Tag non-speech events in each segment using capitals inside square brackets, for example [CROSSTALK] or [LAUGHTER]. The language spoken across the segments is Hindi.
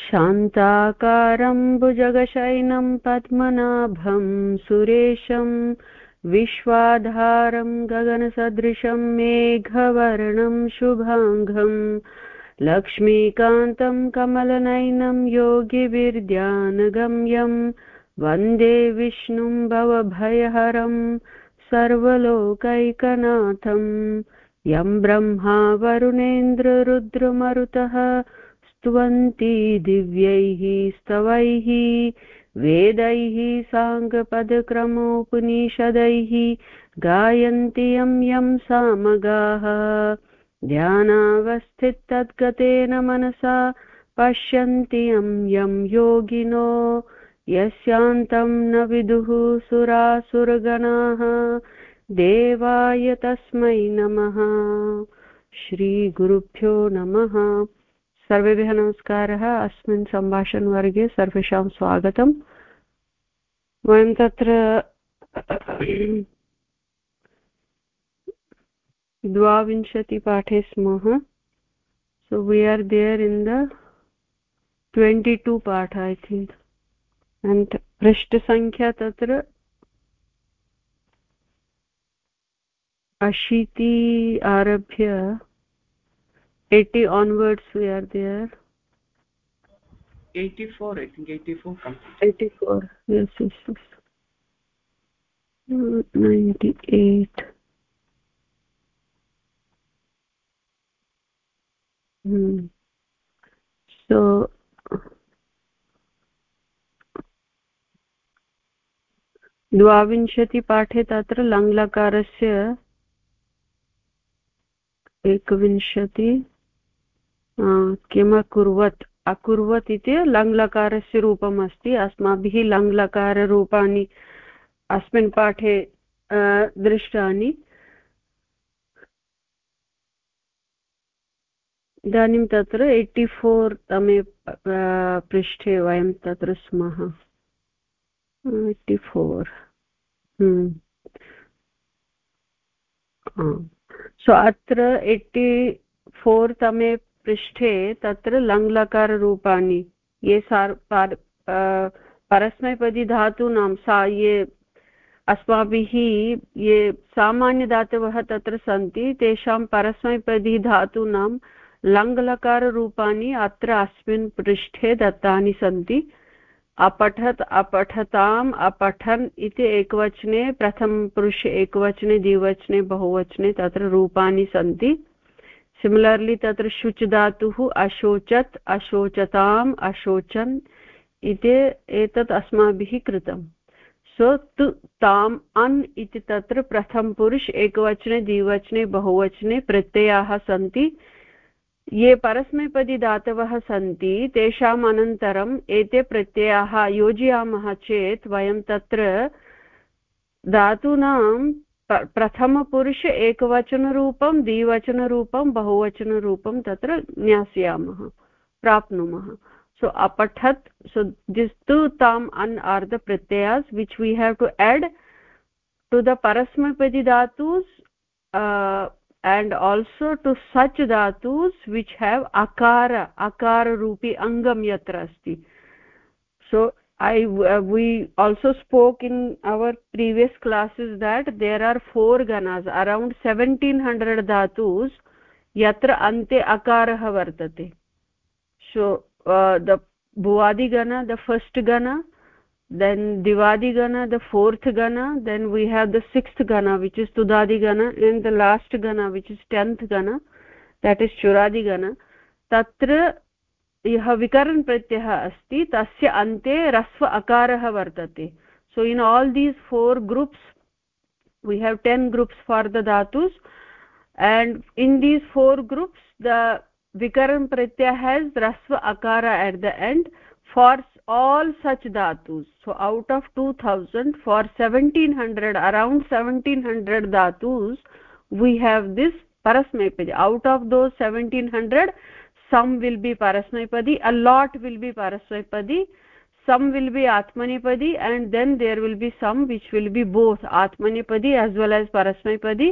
शान्ताकारं भुजगशयनं पद्मनाभं सुरेशं विश्वाधारं गगनसदृशं मेघवर्णं शुभाङ्गम् लक्ष्मीकान्तं कमलनयनं योगिविर्ध्यानगम्यं वंदे विष्णुं भवभयहरं सर्वलोकैकनाथं, यं ब्रह्मा वरुणेन्द्ररुद्रमरुतः स्तुवन्ति दिव्यैः स्तवैः, वेदैः, साङ्गपदक्रमोपनिषदैः, गायन्ति यं यं सामगाः। ध्यानावस्थितद्गतेन मनसा, पश्यन्ति यं यं योगिनो, यस्यान्तं न विदुः सुरासुरगणाः। देवाय तस्मै नमः। श्रीगुरुभ्यो नमः। सर्वेभ्यः नमस्कारः। अस्मिन् सम्भाषणवर्गे सर्वेषां स्वागतम्। वयं तत्र द्वाविंशतिपाठे स्मः। So we are there in the twenty two पाठ ऐ थिङ्क् अण्ड् पृष्ठसङ्ख्या तत्र अशीति आरभ्य 80 onwards we are there 84 i think 84 complete 84 yes yes, yes. 98 hmm. so द्वाविंशतिपाठे तत्र लङ्लकारस्य एकविंशति किम् अकुर्वत् अकुर्वत् इति लङ्लकारस्य रूपम् अस्ति अस्माभिः लङ्लकाररूपाणि अस्मिन् पाठे दृष्टानि। इदानीं तत्र एय्टि फोर् तमे पृष्ठे वयं तत्र स्मः। Eighty four. सो अत्र एय्टि फोर् तमे पृष्ठे तत्र लङ्लकाररूपाणि। ये सार् परस्मैपदी धातूनां सा ये अस्माभिः ये सामान्यधातवः तत्र सन्ति, तेषां परस्मैपदी धातूनां लङ्लकाररूपाणि अत्र अस्मिन् पृष्ठे दत्तानि सन्ति। अपठत्, अपठताम्, अपठन् इति एकवचने, प्रथमपुरुषे एकवचने, द्विवचने, बहुवचने तत्र रूपाणि सन्ति। सिमिलर्लि तत्र शुच् धातुः अशोचत् अशोचताम् अशोचन् इति एतत् अस्माभिः कृतम् सो तु ताम् अन् इति तत्र प्रथमपुरुष एकवचने द्विवचने बहुवचने प्रत्ययाः सन्ति ये परस्मैपदी धातवः सन्ति तेषाम् अनन्तरम् एते प्रत्ययाः योजयामः चेत् वयं तत्र धातूनां प्रथमपुरुष एकवचनरूपं, द्विवचनरूपं, बहुवचनरूपं तत्र ज्ञास्यामः प्राप्नुमः। सो अपठत् सो दिस् तु ताम् अन् are the प्रत्ययास् which we have to add to the परस्मपदि धातूस् एण्ड् आल्सो टु सच् धातूस् विच् हेव् अकार अकाररूपी अङ्गं यत्र अस्ति सो i uh, we also spoke in our previous classes that there are four ganas around 1700 dhatus yatra ante akarah vartate. So uh, the bhuvadi gana the first gana then divadi gana the fourth gana then we have the sixth gana which is tudadi gana and the last gana which is 10th gana that is churadi gana. Tatra यः विकरन् प्रत्ययः अस्ति तस्य अन्ते रस्व अकारः वर्तते so in all these four groups we have 10 groups for the dhatus and in these four groups the vikaran pratyaya has rasva akara at the end for all such dhatus so out of 2000 for 1700 around 1700 dhatus we have this parasmaipadi out of those 1700 some will be parasmaipadi a lot will be parasmaipadi some will be atmanipadi and then there will be some which will be both atmanipadi as well as parasmaipadi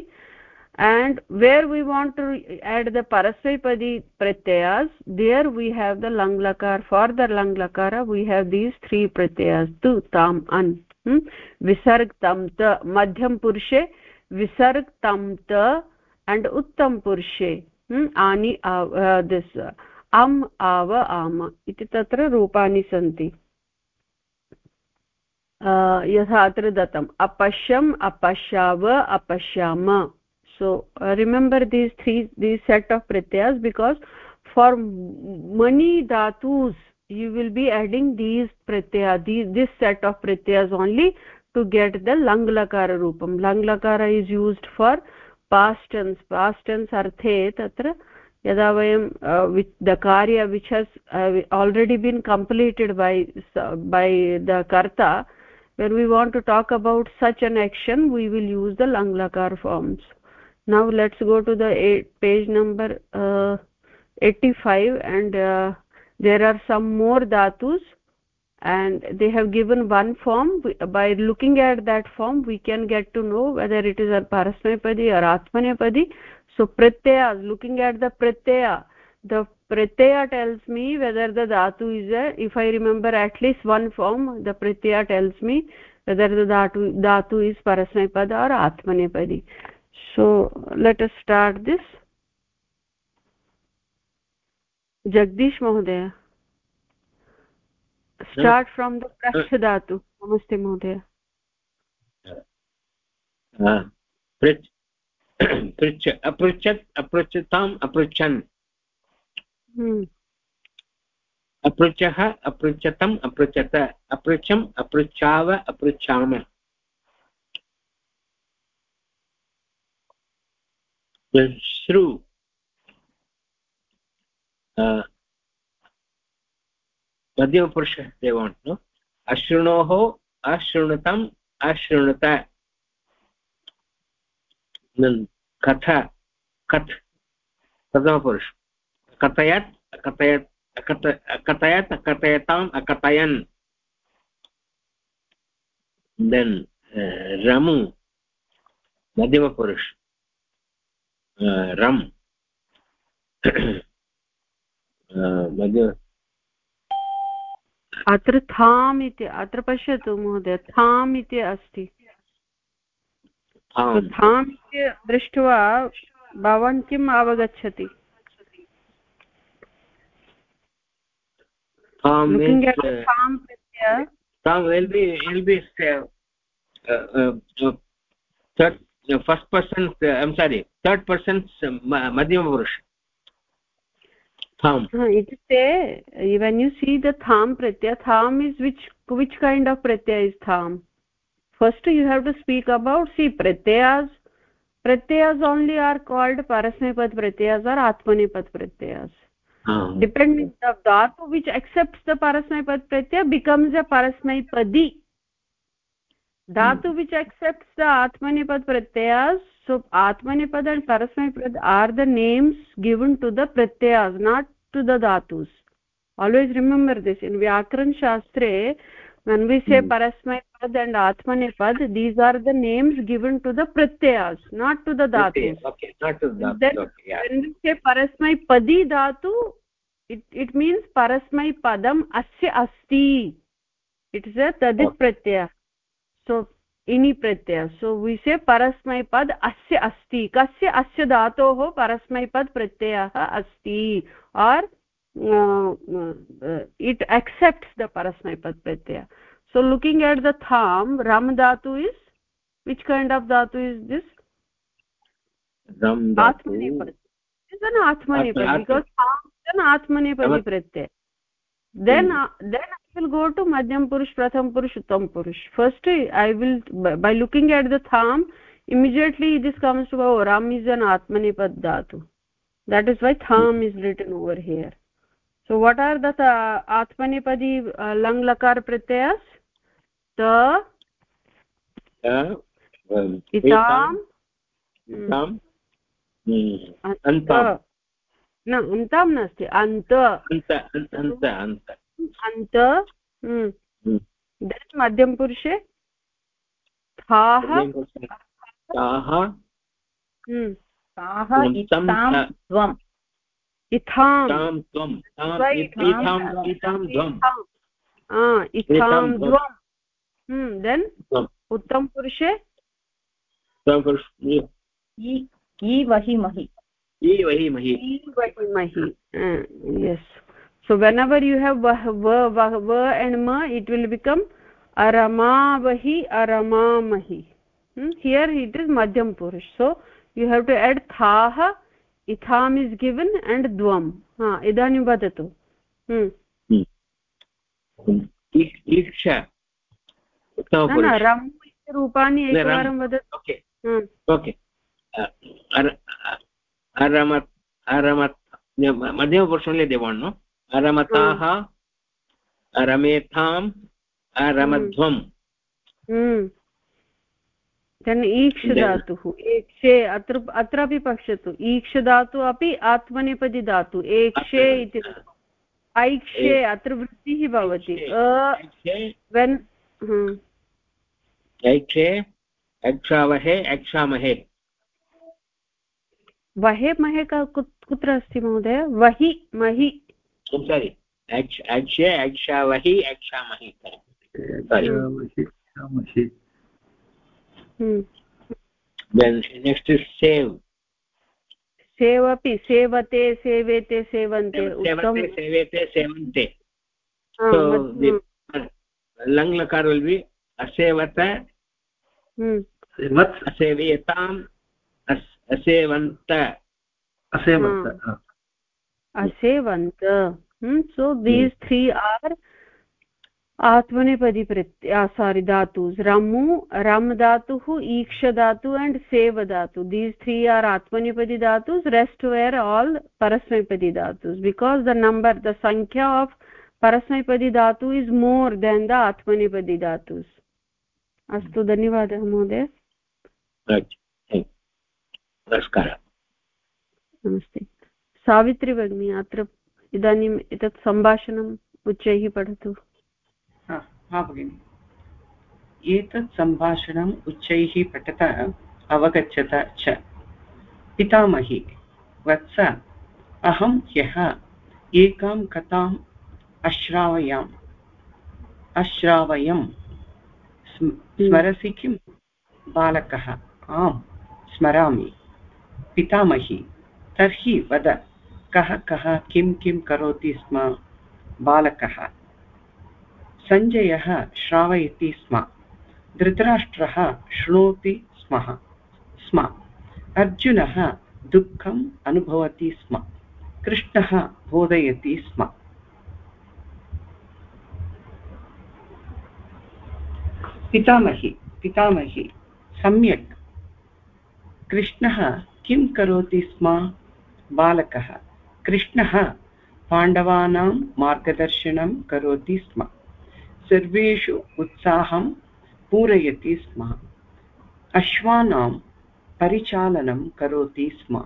and where we want to add the parasmaipadi pratyayas there we have the lang lakar for the lang lakara we have these three pratyayas tu tam an hmm? visarg tam ta madhyam purshe visarg tam ta and uttam purshe hmm, आनी आव दिस्, अम्, आव, आम, इति तत्र रूपाणि सन्ति। यथा अत्र दत्तम्, अपश्यम्, अपश्याव, अपश्याम। So remember these three these set of प्रत्ययस् because for many धातूस् you will be adding these प्रत्यया this set of प्रत्ययस् ओन्ली टु गेट् द लङ्लकाररूपं लङ्लकार is used for past tense past tense arthe tatra yada vayam uh, with the karya which has uh, already been completed by the karta. When we want to talk about such an action we will use the lang lakar forms. Now let's go to the page number uh, 85 and uh, there are some more dhatus and they have given one form. By looking at that form we can get to know whether it is a parasmapadi or atmanepadi so pratyaya looking at the pratyaya the pratyaya tells me whether the dhatu is there if i remember at least one form the pratyaya tells me whether the dhatu dhatu is parasmaipada or atmanepadi so let us start this. Jagdish mohdaya start from the prashth dhatu. Namaste mohdaya पृच्छ अपृच्छत् अपृच्छताम् अपृच्छन् अपृच्छः अपृच्छतम् अपृच्छत अपृच्छम् अपृच्छाव अपृच्छाम श्रु मध्यमपुरुषः they want no अशृणोः अशृणुतम् अशृणुत कथ कथ, प्रथमपुरुष। कथयत् अकथयत् अकथयत् अकथयताम् अकथयन्। देन् रमु, मध्यमपुरुष। रम्। [CLEARS THROAT] मध्य अत्र थाम् इति अत्र पश्यतु महोदय थाम् इति अस्ति। थाम्। इति दृष्ट्वा भवान् किम् अवगच्छति? Tom Looking at uh, Tom, yeah. Tom thumb इत्युक्ते वेन् यु सी द थाम् प्रत्यय थाम् is which which kind of Pratyaya is थाम्? First you have to speak about see प्रत्ययास् प्रत्ययास् ओन्लि आर् काल्ड् परस्मैपद् प्रत्ययास् आर् आत्मनेपद् प्रत्ययास् डिपेण्डिङ्ग् द डार्प् विच् एक्सेप्ट् द परस्मैपद् प्रत्यय बिकम्स् अ परस्मैपदी धातु विच् एक्सेप्ट् द आत्मनेपद् प्रत्ययास् so atmanipad and parasmaipad are the names given to the pratyayas not to the dhatus always remember this in vyakaran shastre when we say hmm. parasmaipad and atmanipad these are the names given to the pratyayas not to the dhatus okay not to the dhatu okay, yeah. when we say parasmaipadi dhatu it it means parasmaipadam asya asti it is a tadit okay. pratyaya so इनि प्रत्यय सो वि से परस्मैपद् अस्य अस्ति कस्य अस्य धातोः परस्मैपद् प्रत्ययः अस्ति आर् इट् एक्सेप्ट्स् द परस्मैपद् प्रत्यय। सो लुकिंग एट द थाम रम धातु इज़ विच कैंड ऑफ़ धातु इस् दिस् आत्मनेपद् आत्मनेपद् बिकास् आत्मनेपदि प्रत्यय। Then uh, then i will go to madhyam purush pratham purush uttam purush first i will by looking at the tham immediately this comes to oh ram is an atmanipad dhatu that is why tham is written over here so what are the uh, atmanipadi uh, lang lakar pratyas ta itam itam अन्त न अन्तां नास्ति अन्त। अन्त अन्त मध्यमपुरुषे? थाः। इथां देन्? उत्तमपुरुषे? वहि महि। ई वहि महि ई वहि महि yes so whenever you have va va va va and ma it will become aramavahi aramamahi hmm? here it is madhyam purush so you have to add thah itham is given and dvam ha idanim vadatu hmm ईक्षा रम् रूपाणि एकवारं वदतु ओके ओके अरमत् अरमत् मध्यमपुरुषं देवान् अरमताः अरमेथाम् अरमध्वम् देन् ईक्ष धातुः एक्षे अत्र अत्रापि पश्यतु। ईक्ष धातु अपि आत्मनेपदी धातु एक्षे इति। ऐक्षे अत्र वृत्तिः भवति। वेन् ऐक्षे ऐक्षावहे ऐक्षामहे। वहे महे कुत्र अस्ति महोदय? वहि महि। सारि ऐक्षामहि then next is save सेव् अपि सेवते सेवेते सेवन्ते सेवते सेवेते सेवन्ते। लङ् लकार विल् बि असेवत असेवयताम् असेवन्त। असेवन्त सो दीस् थ्री आर् आत्मनेपदी प्रत्य सारी धातु रमु रम धातुः ईक्ष धातु अण्ड् सेव धातु दीस् थ्री आर् आत्मनेपदी धातु रेस्ट् वेर् आल् परस्मैपदि धातु बिकास् द नम्बर् द संख्या आफ् परस्मैपदि धातु इस् मोर् देन् द आत्मनेपदी धातु अस्तु धन्यवादः महोदय। नमस्कारः। नमस्ते। सावित्री भगिनी अत्र इदानीम् एतत् सम्भाषणम् उच्चैः पठतु। हा भगिनि। एतत् सम्भाषणम् उच्चैः पठत अवगच्छत च। पितामही वत्स अहं ह्यः एकां कथाम् अश्रावयाम्। अश्रावयम्। स्मरसि किं बालकः। आम् स्मरामि। पितामही, तर्हि वद, कः कः, किं किं करोति स्म, बालकः। सञ्जयः श्रावयति स्म, धृतराष्ट्रः शृणोति स्म स्म। अर्जुनः दुःखम् अनुभवति स्म, कृष्णः बोधयति स्म। पितामही पितामही, सम्यक्। कृष्णः किं करोति स्म? बालकः। कृष्णः पाण्डवानां मार्गदर्शनं करोति स्म। सर्वेषु उत्साहं पूरयति स्म। अश्वानां परिचालनं करोति स्म।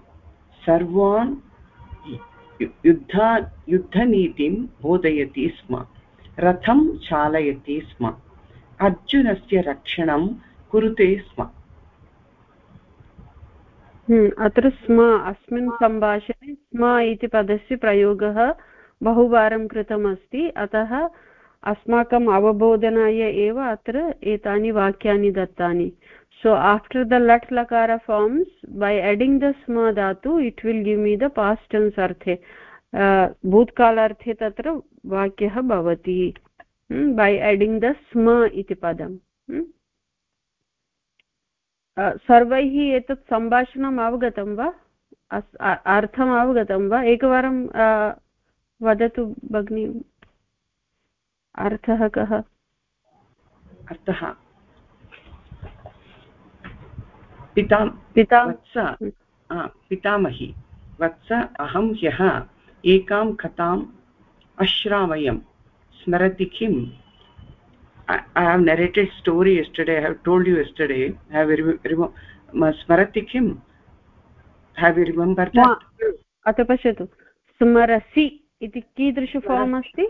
सर्वान् युद्धा, युद्धनीतिं बोधयति स्म। रथं चालयति स्म। अर्जुनस्य रक्षणं कुरुते स्म। अत्र स्म, अस्मिन् सम्भाषणे स्म इति पदस्य प्रयोगः बहुवारं कृतमस्ति। अतः अस्माकम् अवबोधनाय एव अत्र एतानि वाक्यानि दत्तानि। सो आफ्टर् द लट् लकार फार्म्स् बै एडिङ्ग् द स्म धातु it will give me the past tense अर्थे भूत्कालार्थे तत्र वाक्यः भवति बै एडिङ्ग् द स्म इति पदम् हम्म। सर्वैः एतत् सम्भाषणम् अवगतं वा? अर्थम् अवगतं वा? एकवारं वदतु भगिनि। अर्थः कः? अर्थः। पिता पिता पितामही। वत्स अहं ह्यः एकां कथाम् अश्रावयं स्मरति किम्? I, I have narrated story yesterday. I have told you yesterday. I have स्मरति किम् have you remembered that? अत्र पश्यतु स्मरसि इति कीदृश फार्म् अस्ति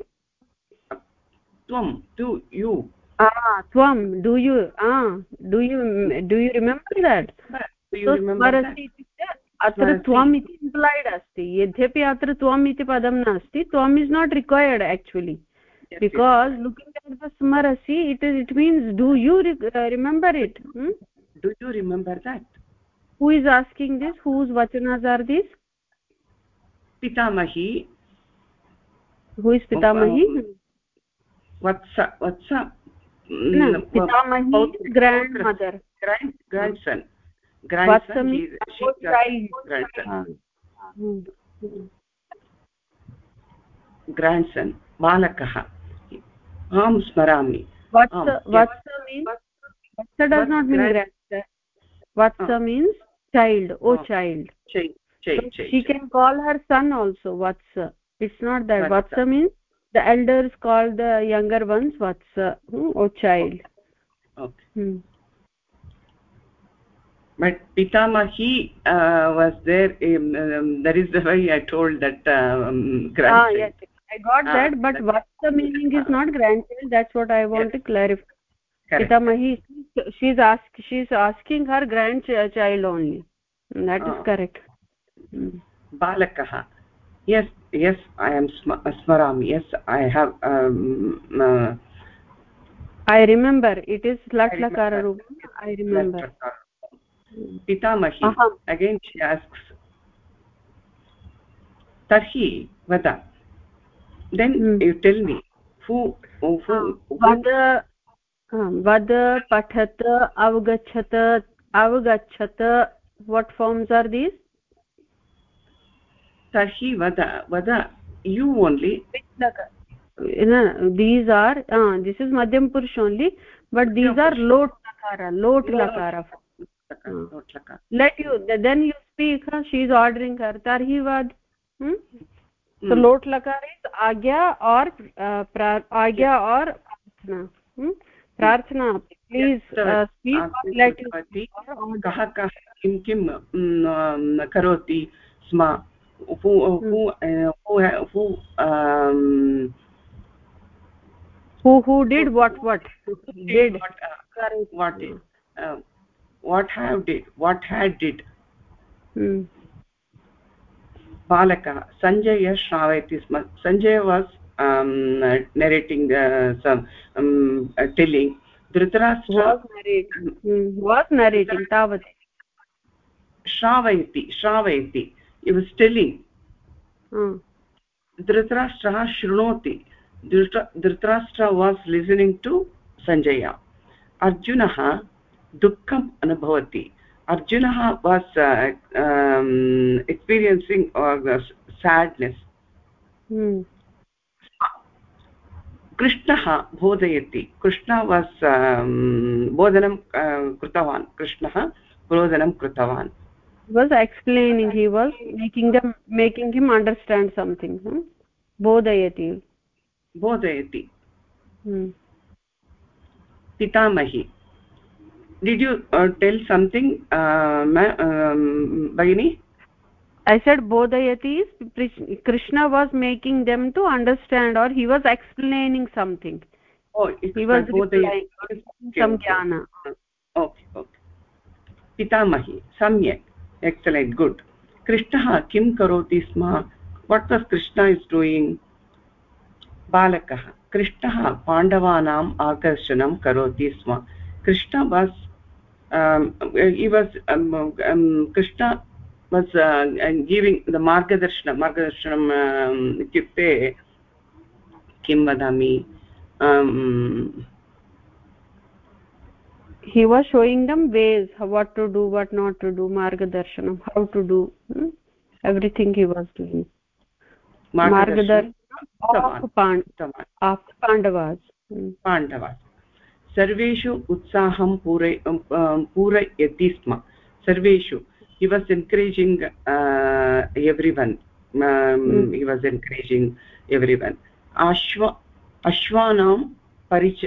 त्वं टु यु त्वं do you do you do you remember that स्मरसि इत्युक्ते अत्र त्वम् इति इम्प्लैड् अस्ति यद्यपि अत्र त्वम् इति पदं नास्ति त्वम् is not required actually because looking at the smarasi it is it means do you re uh, remember it hmm? do you remember that who is asking this whose vachanas are these pitamahi who is pitamahi vatsa vatsa no, pitamahi grandmother grand grandson grandson he, she grandson grandson बालकः aham smarami vatsa vatsa means? Vatsa does not mean grandmother vatsa means? Child. Oh child. Child. Child she can call her son also vatsa it's not that vatsa means? The elders call the younger ones vatsa hmm, oh child. Okay. Hmm. but pitamahi uh, was there um, um, that is the way i told that uh, um, ah, grandchild. ah, yes i got ah, that but what the meaning is not grandchild that's what i want yes. to clarify pitamahi she is ask she is asking her grandchild only. That is ah. correct. Hmm. balakah yes yes i am smarami. Yes i have um, uh, i remember. It is lat lakara roop i remember. Pitamahi. Again she asks. Tarhi vada then hmm. you tell me who who, who vad vad pathat avgachat avgachat what forms are these tarhi vada vada you only no, these are uh, this is madhyam purush only but these are lot lakara lot lakara let you then you speak huh? she is ordering her tarhi vad hmm? So lot lakar is agya or uh, agya or prarthana hmm? prarthana please uh, speak let you kah kah kim kim karoti sma who who who who um who who did what what did what uh, what did uh, what have did what had did hmm. बालकः सञ्जय श्रावयति स्म Sanjay was narrating telling Dhritarashtra तावत् श्रावयति धृतराष्ट्रः शृणोति Dhritarashtra was listening to Sanjay अर्जुनः दुःखम् अनुभवति arjuna was uh, um, experiencing uh, sadness hmm. कृष्णः बोधयति कृष्ण वास् बोधनं कृतवान् कृष्णः बोधनं कृतवान् was explaining he was making them making him understand something hmm? bodhayati bodhayati hmm. पितामही did you uh, tell something uh, ma um, bagini i said bodhayati krishna was making them to understand or he was explaining something oh he was bodhayati some jnana okay okay pitamahi samyak excellent good कृष्णः किं करोति स्म what was Krishna is doing बालकः कृष्णः पाण्डवानाम् आकर्षणं करोति स्म Krishna was um, he was um, um, krishna was uh, giving the margadarshana margadarshana um, ityukte kim vadami um, he was showing them ways what to do what not to do margadarshana how to do hmm? everything he was doing. Margadarshana of pandavas hmm. pandavas. सर्वेषु उत्साहं पूरय अं, अं, पूरयति स्म। सर्वेषु he was encouraging every one he was encouraging every one अश्व अश्वानां परिच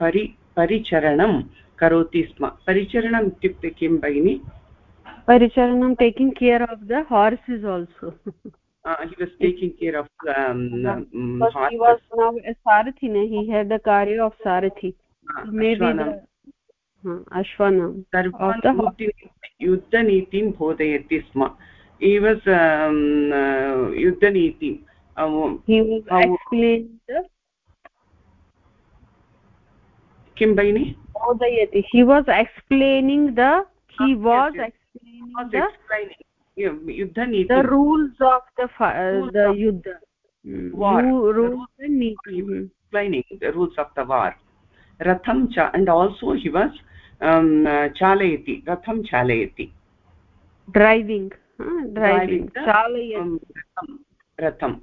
परि परिचरणं करोति स्म परिचरणम् इत्युक्ते किं भगिनि परिचरणं taking care of the horse is also he was taking care of um, um, he was now a sarathi he had the carry of sarathi. Uh, युद्धनीतिं बोधयति स्म um, uh, युद्धनीति um, किं भगिनि बोधयति he was explaining the he was explaining युद्धनीति the rules of the uh, the yuddha war ratham cha and also he was um, chalayati ratham chalayati driving huh? driving chalayati ratham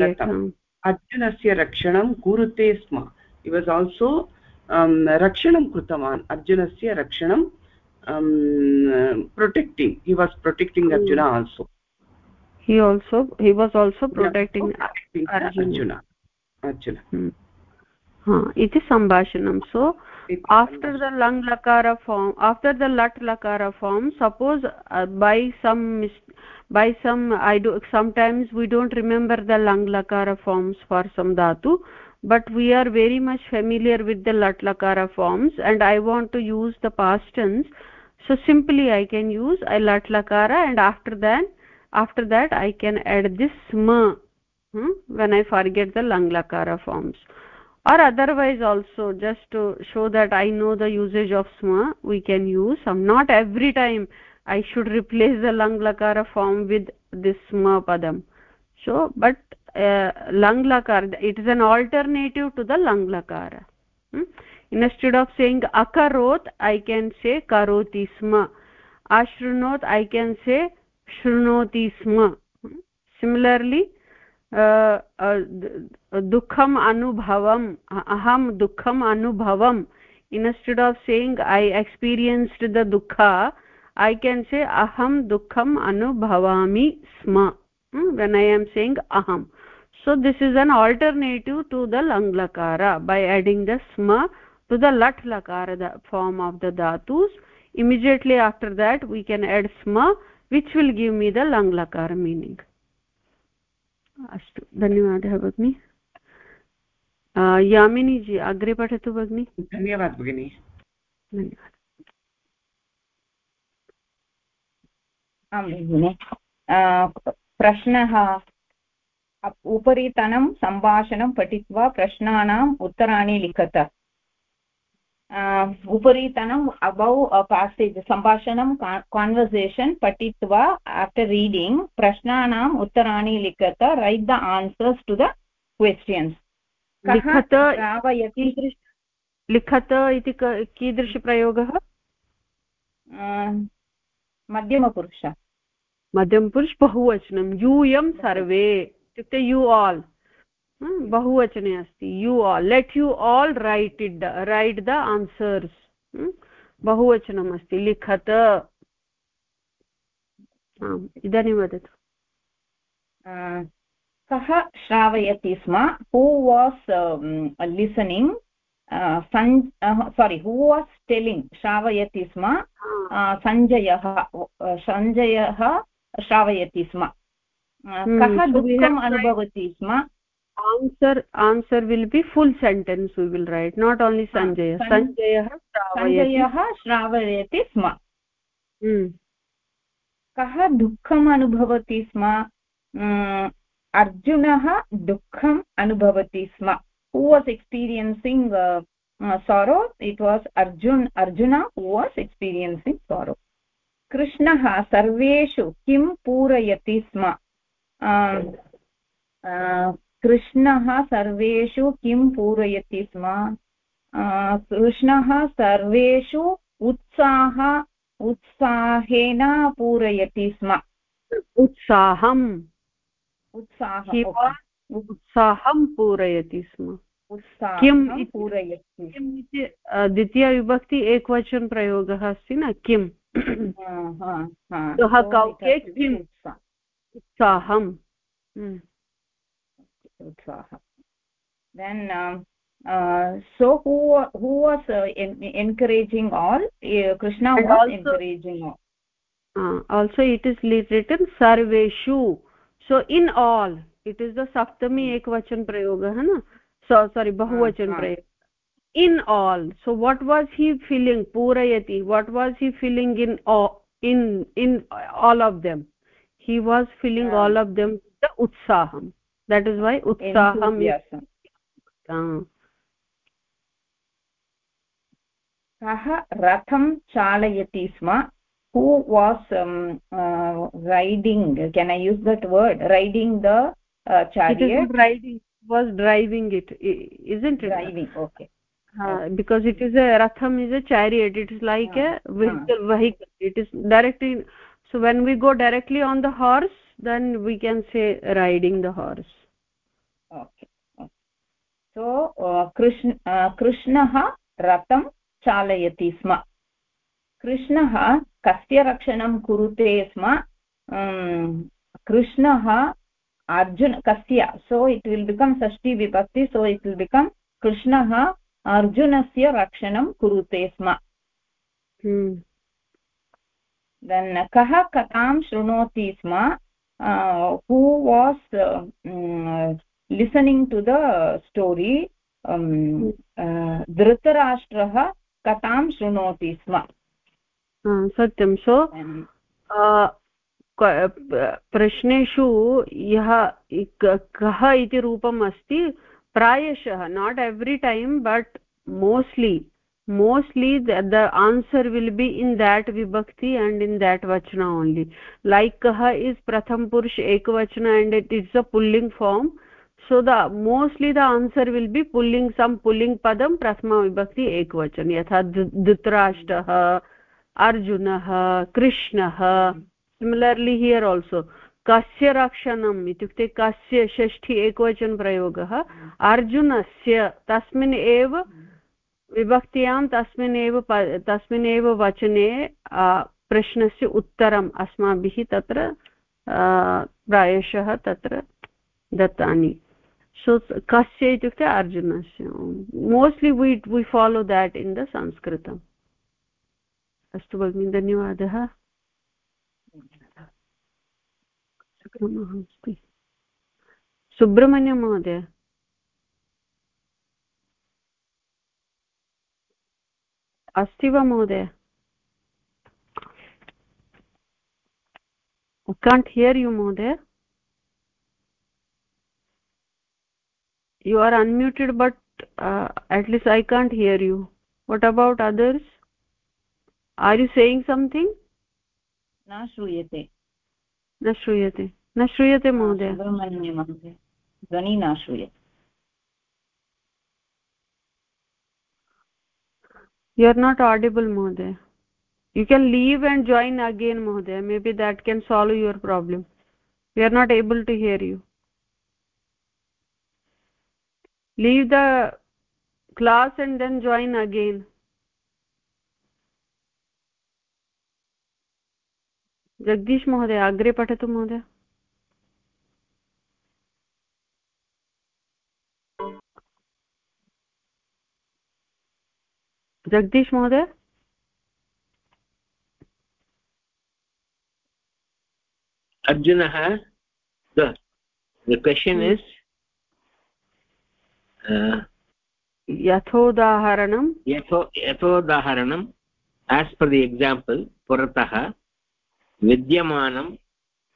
ratham अर्जुनस्य रक्षणं कुरुते स्म he was also रक्षणं कृतवान् अर्जुनस्य रक्षणं protecting arjuna also he also he was also protecting, yeah, protecting arjuna arjuna hmm. Ha iti sambhashanam so after the lang lakara form after the lat lakara form suppose uh, by some by some i do sometimes we don't remember the lang lakara forms for some dhatu but we are very much familiar with the lat lakara forms and i want to use the past tense. So simply i can use a lat lakara and after that after that i can add this sma hmm, when i forget the lang lakara forms or otherwise also just to show that i know the usage of sma we can use. Some not every time i should replace the lang lakara form with this sma padam. So but uh, lang lakara it is an alternative to the lang lakara. Hmm? instead of saying akarot i can say karoti sma. Ashrunot i can say shrunoti sma. Hmm? similarly uh, uh, anubhavam aham dukham anubhavam instead of saying i experienced the dukha i can say aham dukham anubhavami sma hmm? when i am saying aham so this is an alternative to the lang lakara by adding the sma to the lat lakara the form of the dhatus immediately after that we can add sma which will give me the lang lakara meaning अस्तु धन्यवादः भगिनि। यामिनी जी अग्रे पठतु भगिनि। धन्यवादः भगिनि। धन्यवादः। आं भगिनि प्रश्नः उपरितनं सम्भाषणं पठित्वा प्रश्नानाम् उत्तराणि लिखत। उपरितनम् अबौ पासेज् सम्भाषणं कान्वर्सेशन् पठित्वा आफ्टर् रीडिङ्ग् प्रश्नानाम् उत्तराणि लिखत write the answers to the questions लिखत लिखत इति कीदृशप्रयोगः मध्यमपुरुष मध्यमपुरुष बहुवचनं यूयं सर्वे इत्युक्ते यु आल् बहुवचने अस्ति you all let you all write it write the answers बहुवचनम् अस्ति लिखत आम् इदानीं वदतु कः श्रावयति स्म हू वास् लिसनिङ्ग् सारि हू वास् टेलिङ्ग् श्रावयति स्म सञ्जयः सञ्जयः श्रावयति स्म कः दुःखम् अनुभवति स्म answer answer will be full sentence we will write not only sanjay sanjayah sanjayah shravayati sma कः दुःखम् अनुभवति स्म अर्जुनः दुःखम् अनुभवति स्म who was experiencing sorrow it was Arjun Arjuna who was experiencing sorrow कृष्णः सर्वेषु किं पूरयति स्म कृष्णः सर्वेषु किं पूरयति स्म? कृष्णः सर्वेषु उत्साह उत्साहेन पूरयति स्म। उत्साहम्। उत्साह उत्साहं पूरयति स्म? किं पूरयति। किम् इति द्वितीयविभक्ति एकवचन प्रयोगः अस्ति न? किम्? सः कौके किम्? उत्साहम्। उत्साहः then uh, uh, so who who was uh, en encouraging all uh, krishna and was also, encouraging all uh, also it is written sarveshu so in all it is the saptami ekvachan prayoga hai na so sorry bahuvachan uh, prayoga in all so what was he feeling purayati what was he feeling in all in in all of them he was feeling yeah. all of them the utsaham that is why utsaham is कः रथं चालयति स्म who was riding can I use that word riding the chariot riding was driving it isn't it driving okay uh, because it is a ratham is a chariot it is like uh, a vehicle uh. vehicle it is directly so when we go directly on the horse then we can say riding the horse okay So Krishna कृष्णः रथं चालयति स्म। कृष्णः कस्य रक्षणं कुरुते स्म? कृष्णः अर्जुन कस्य? सो इट् विल् बिकम् षष्टि विभक्ति सो इट् विल् बिकम् कृष्णः अर्जुनस्य रक्षणं कुरुते स्म। Then hmm. कः कथां शृणोति स्म? Who was listening to the story धृतराष्ट्रः कथां शृणोति स्म सत्यं सो प्रश्नेषु यः कः इति रूपम् अस्ति प्रायशः not every time but mostly mostly the, the answer will be in that vibhakti and in that vachana only like kaha is pratham purush ekvachana and it is a pulling form So the mostly the answer will be pulling some pulling padam prathama vibhakti ekvachan yatha dhutarashtah arjunah krishnah similarly here also कस्य रक्षणम् इत्युक्ते कस्य षष्ठी एकवचन प्रयोगः अर्जुनस्य तस्मिन् एव विभक्त्यां तस्मिन् एव तस्मिन् एव वचने प्रश्नस्य उत्तरम् अस्माभिः तत्र प्रायशः तत्र दत्तानि सो कस्य इत्युक्ते अर्जुनस्य mostly we we follow that in the संस्कृतम् अस्तु भगिनि धन्यवादः सुब्रह्मण्यं महोदय अस्ति वा महोदय ऐ काण्ट् हियर् यु महोदय you are unmuted but uh, at least i can't hear you what about others are you saying something न श्रूयते न श्रूयते न श्रूयते महोदय ध्वनि न श्रूयते you are not audible mohoday you can leave and join again mohoday maybe that can solve your problem we are not able to hear you leave the class and then join again Jagdish महोदय अग्रे पठतु महोदय जगदीश महोदय अर्जुनः the the question is यथोदाहरणं? यथो यथोदाहरणम् एस् फर् दि एक्साम्पल् पुरतः विद्यमानं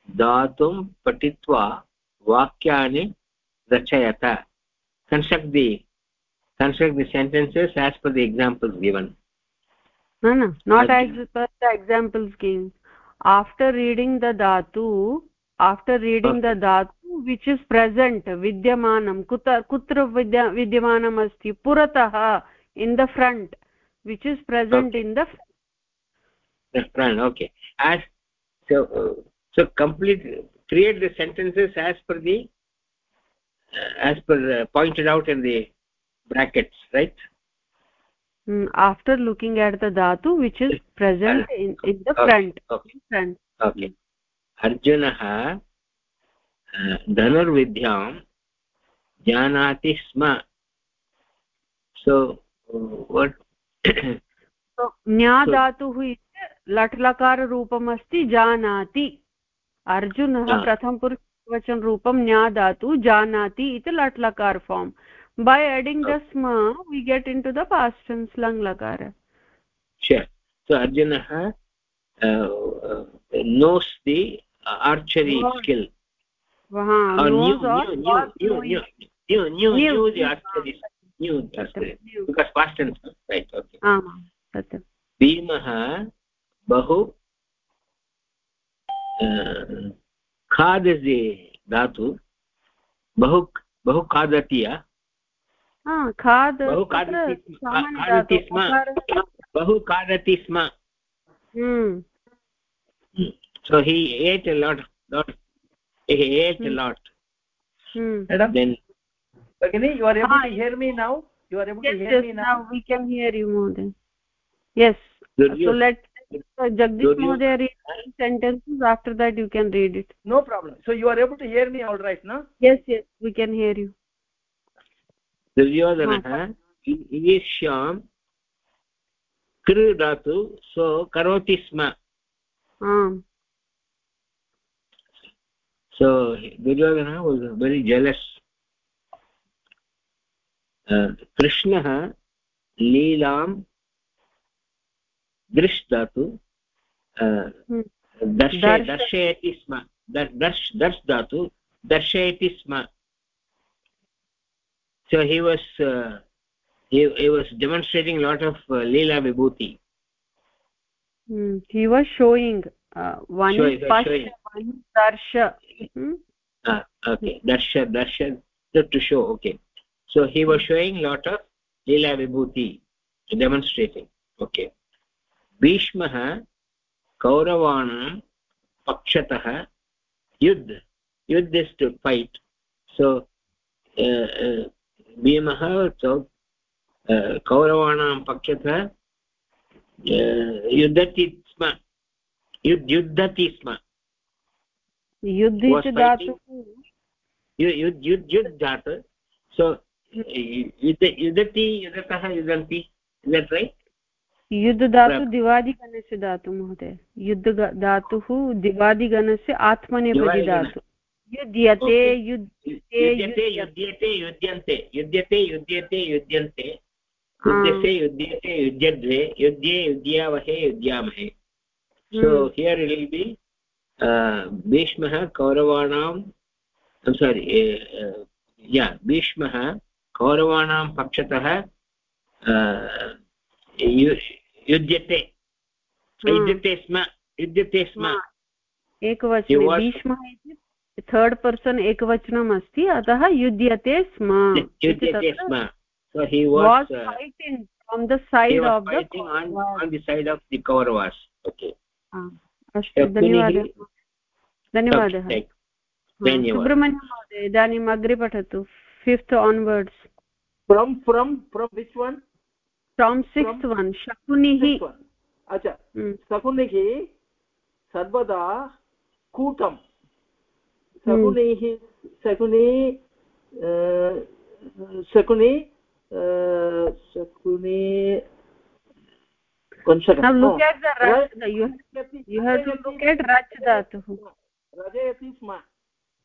दातुं पठित्वा वाक्यानि रचयत। Construct the construct the sentences as for the example given not as the example king after reading the धातु आफ्टर् रीडिङ्ग् द धातु विच् इस् प्रेसेण्ट् विद्यमानं कुत कुत्र विद्या विद्यमानम् अस्ति पुरतः in the front which is present in Doke create the sentences as per the as per pointed out in the brackets write after looking at the धातु which is present in the front अर्जुनः धनुर्विद्यां जानाति स्म. सो वट् ज्ञादातुः इति लट्लकाररूपम् अस्ति जानाति. अर्जुनः प्रथमपुरुषवचनरूपं ज्ञादातु जानाति इति लट्लकार फार्म् बै एडिङ्ग् द स्म we get into the past tense लङ् लकार अर्जुनः नोस् आर्चरी आर्चरि स्किल् भीमः बहु खादति धातु बहु बहु खादति खाद् बहु खादति स्म बहु खादति स्म so he ate a lot lot he ate a lot hmm. then Bagini, you are able to hear me now you are able yes, to hear yes, me now? now we can hear you Mohan. yes Did so let uh, jagdish mohoday read sentences after that you can read it no problem so you are able to hear me all right no yes yes we can hear you दुर्योधनः ईर्ष्यां कृ धातु सो करोति स्म so duryodhana was very jealous कृष्णः लीलां दृश् धातु दर्श दर्शयति स्म दर्श दर्श धातु दर्शयति स्म so he was uh, he, he was demonstrating a lot of uh, leela vibhuti hmm. he was showing uh, one showing, is pasha one darsha hmm? ah, okay darsha darsha to show okay so he was showing lot of leela vibhuti demonstrating okay भीष्मः कौरवाणां पक्षतः युद्ध युद्ध fight so uh, uh, भीमः कौरवाणां पक्षतः युद्धति स्म युद्धति स्म युद्ध युद्ध धातु सो युद्धन्ति इस् रैट् युद्ध धातु दिवादिगणस्य धातु महोदय। युद्ध धातुः दिवादिगणस्य आत्मनेपदी धातु युध्यते युध्यते युध्यते युध्यन्ते। युध्यते युध्यते युध्यन्ते। युध्यसे युध्यते युध्यद्वे युध्ये युध्यावहे युध्यामहे so here it will be भीष्मः कौरवाणां सारि या भीष्मः कौरवाणां पक्षतः युध्यते। युध्यते स्म युध्यते स्म। एकवचने भीष्मः इति थर्ड् पर्सन् एकवचनम् अस्ति अतः युध्यते स्म। युध्यते स्म। So he was, was uh, fighting from the side of the on, on the side of the kauravas okay. अस्तु धन्यवादः। धन्यवादः। सुब्रह्मण्यं महोदय इदानीम् अग्रे पठतु। Fifth onwards from from from which one from six one शकुनिः अच्छा शकुनिः सर्वदा कूटं शकुनैः शकुने शकुने शकुने रजयति स्म।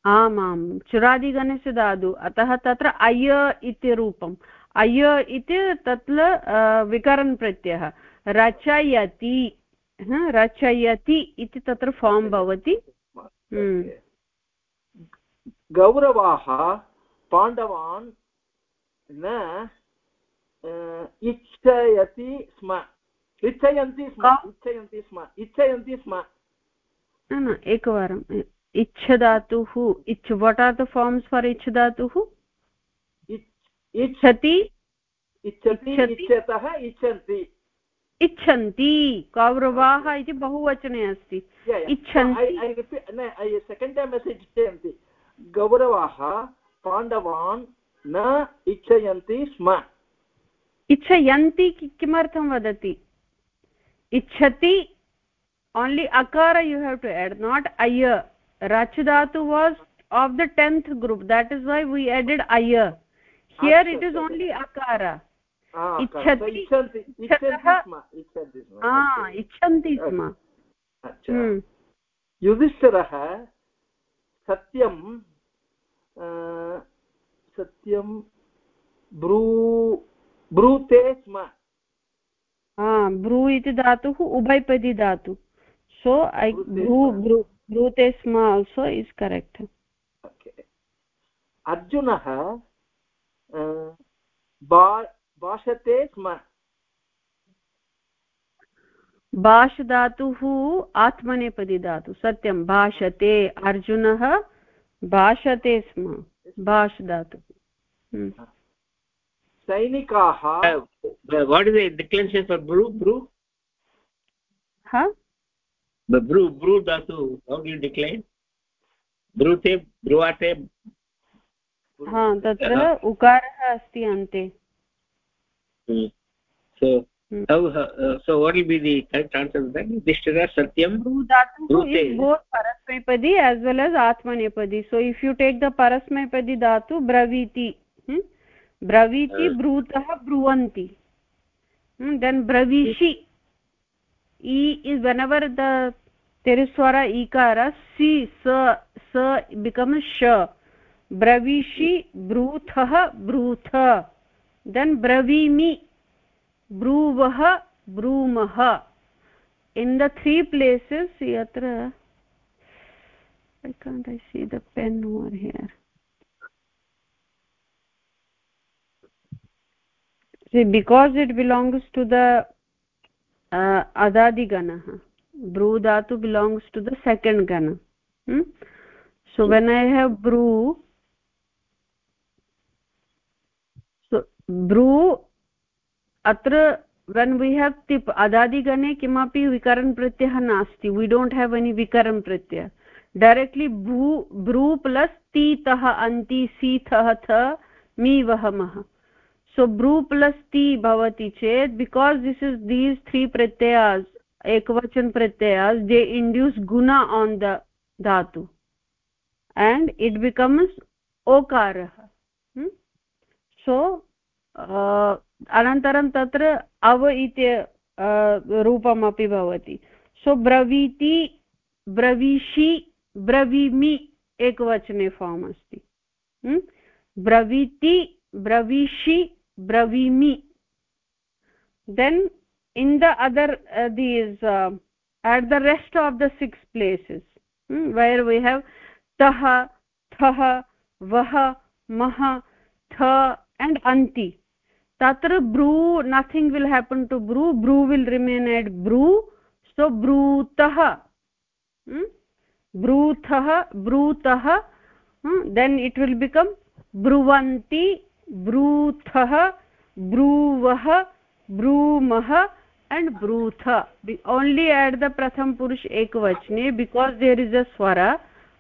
आमां चुरादिगणस्य दादु। अतः तत्र अय इति रूपम्। अय इति तत्र विकरन् प्रत्ययः। रचयति रचयति इति तत्र फार्म् भवति। गौरवाः पाण्डवान् न इच्छयति स्म। इच्छयन्ति स्म। इच्छयन्ति स्म। इच्छयन्ति स्म। एकवारम् इच्छधातुः इच्छ what are the forms for इच्छधातुः इच्छति इच्छतः इच्छन्ति। इच्छन्ति कौरवाः इति बहुवचने अस्ति। इच्छन्ति। सेकेण्ड् टैम् मेसेज् इच्छन्ति। गौरवाः पाण्डवान् न इच्छयन्ति स्म। इच्छयन्ति किमर्थं वदति? इच्छति ओन्लि अकार you have to add not अय रच् धातु was of the tenth group that is why we added अय हियर् इट् इस् ओन्लि अकार इच्छति इच्छन्ति स्म। युधिष्ठिरः सत्यं सत्यं ब्रू ब्रूते स्म ब्रू इति धातुः उभयपदी धातु सो ऐ ब्रू ब्रू ब्रूते स्म आल्सो इस् करेक्ट् अर्जुनः भाषते स्म भाष धातुः आत्मनेपदी धातु सत्यं भाषते अर्जुनः भाषते स्म भाष धातुः। सैनिकाः वाट् इस् डिक्लेन्शन् फार् ब्रू ब्रू ब्रू ब्रू धातु हौ डु डिक्लैन् ब्रूते ब्रुवाते हा तत्र उकारः अस्ति अन्ते so hmm. how uh, so what will be the correct answer to that yudhishthira satyam is both parasmaipadi as well as atmanepadi so if you take the parasmaipadi dhatu braviti hmm? ब्रवीति ब्रूतः ब्रुवन्ति देन् ब्रवीषि इ इस् वेन् एवर् द तेरुस्वर ईकार सि स स बिकम् श ब्रवीषि ब्रूथः ब्रूथ देन् ब्रवीमि ब्रूवः ब्रूमः in the three places yatra i can't i see the pen over here see because it belongs to the अदादिगणः हाँ। ब्रू धातु बिलाङ्ग्स् टु द सेकेण्ड् गण सुवनयः ब्रू ब्रू अत्र वेन् वी हेव् तिप् अदादिगणे किमपि विकरणप्रत्ययः हाँ नास्ति। वी डोण्ट् हेव् एनि विकरणप्रत्ययः डैरेक्ट्लि भू ब्रू प्लस् तीतः अन्ति सीथः थ मी वहमः सो ब्रू प्लस् ति भवति चेत् because this is these three प्रत्ययास् एकवचन प्रत्ययास् दे इण्ड्यूस् गुण आन् द धातु एण्ड् इट् बिकम्स् ओकारः सो अनन्तरं तत्र अव इति रूपमपि भवति सो ब्रवीति ब्रवीषि ब्रवीमि एकवचने फार्म् अस्ति ब्रवीति ब्रवीषि bravimi then in the other uh, these uh, at the rest of the six places hmm, where we have tah thah vah mah tha and anti tatra brew nothing will happen to brew brew will remain at brew so brutah hmm? brutah brutah hmm? then it will become bruvanti ब्रूथ, ब्रूव, ब्रूम एंड ब्रूथ. ओन्लि एट् द प्रथम पुरुष एकवचने बिकॉज़ देर इज़ अ स्वर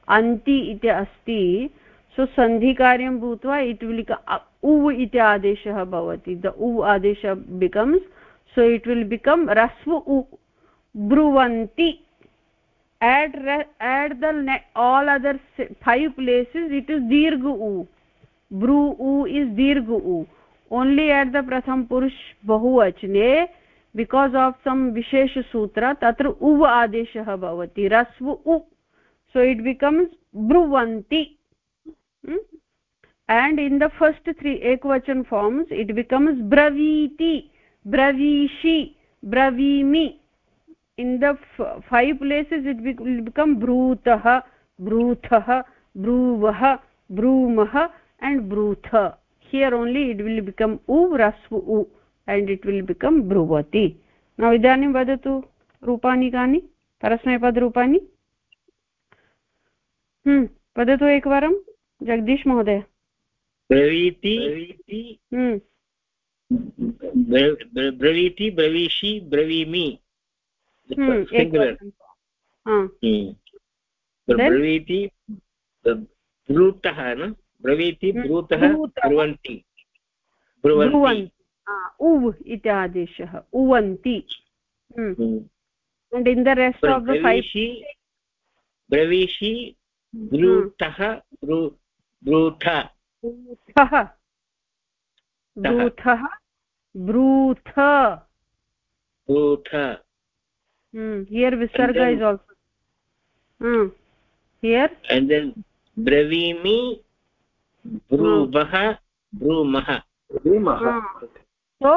अंति अस्ति सो संधि कार्य भूत इट विल इति आदेशः द उ आदेश becomes so it will become रस्व उ ब्रुवन्ति at at the all other five places it is दीर्घ उ ब्रू उ इज़ दीर्घ उ। ओन्ली एट द प्रथम पुरुष बहुवचने बिकॉज़ ऑफ़ सम विशेष सूत्र तत्र उ आदेश भवती रस्व उ so it becomes ब्रुवंती and in the first three एक वचन फॉर्म्स इट बिकम्स ब्रवीति ब्रवीशी ब्रवीमि in the five places it become ब्रूतः ब्रूथः ब्रूवः ब्रूमः and brutha here only it will become u rasvu u and it will become bruvati now idanim vadatu रूपाणि कानि परस्मैपदरूपाणि हम्म वदतु एकवारं जगदीश महोदय ब्रवीति ब्रवीति ब्रवीषि ब्रवीमि ब्रवीति ब्रूतः न ब्रवीति ब्रूतः ब्रुवन्ति। उव् इति आदेशः उवन्ति ब्रवीषि ब्रूतः ब्रूथः। ब्रूथः। ब्रूथ हियर् विसर्ग is also here and then ब्रवीमि ध्रुवः तो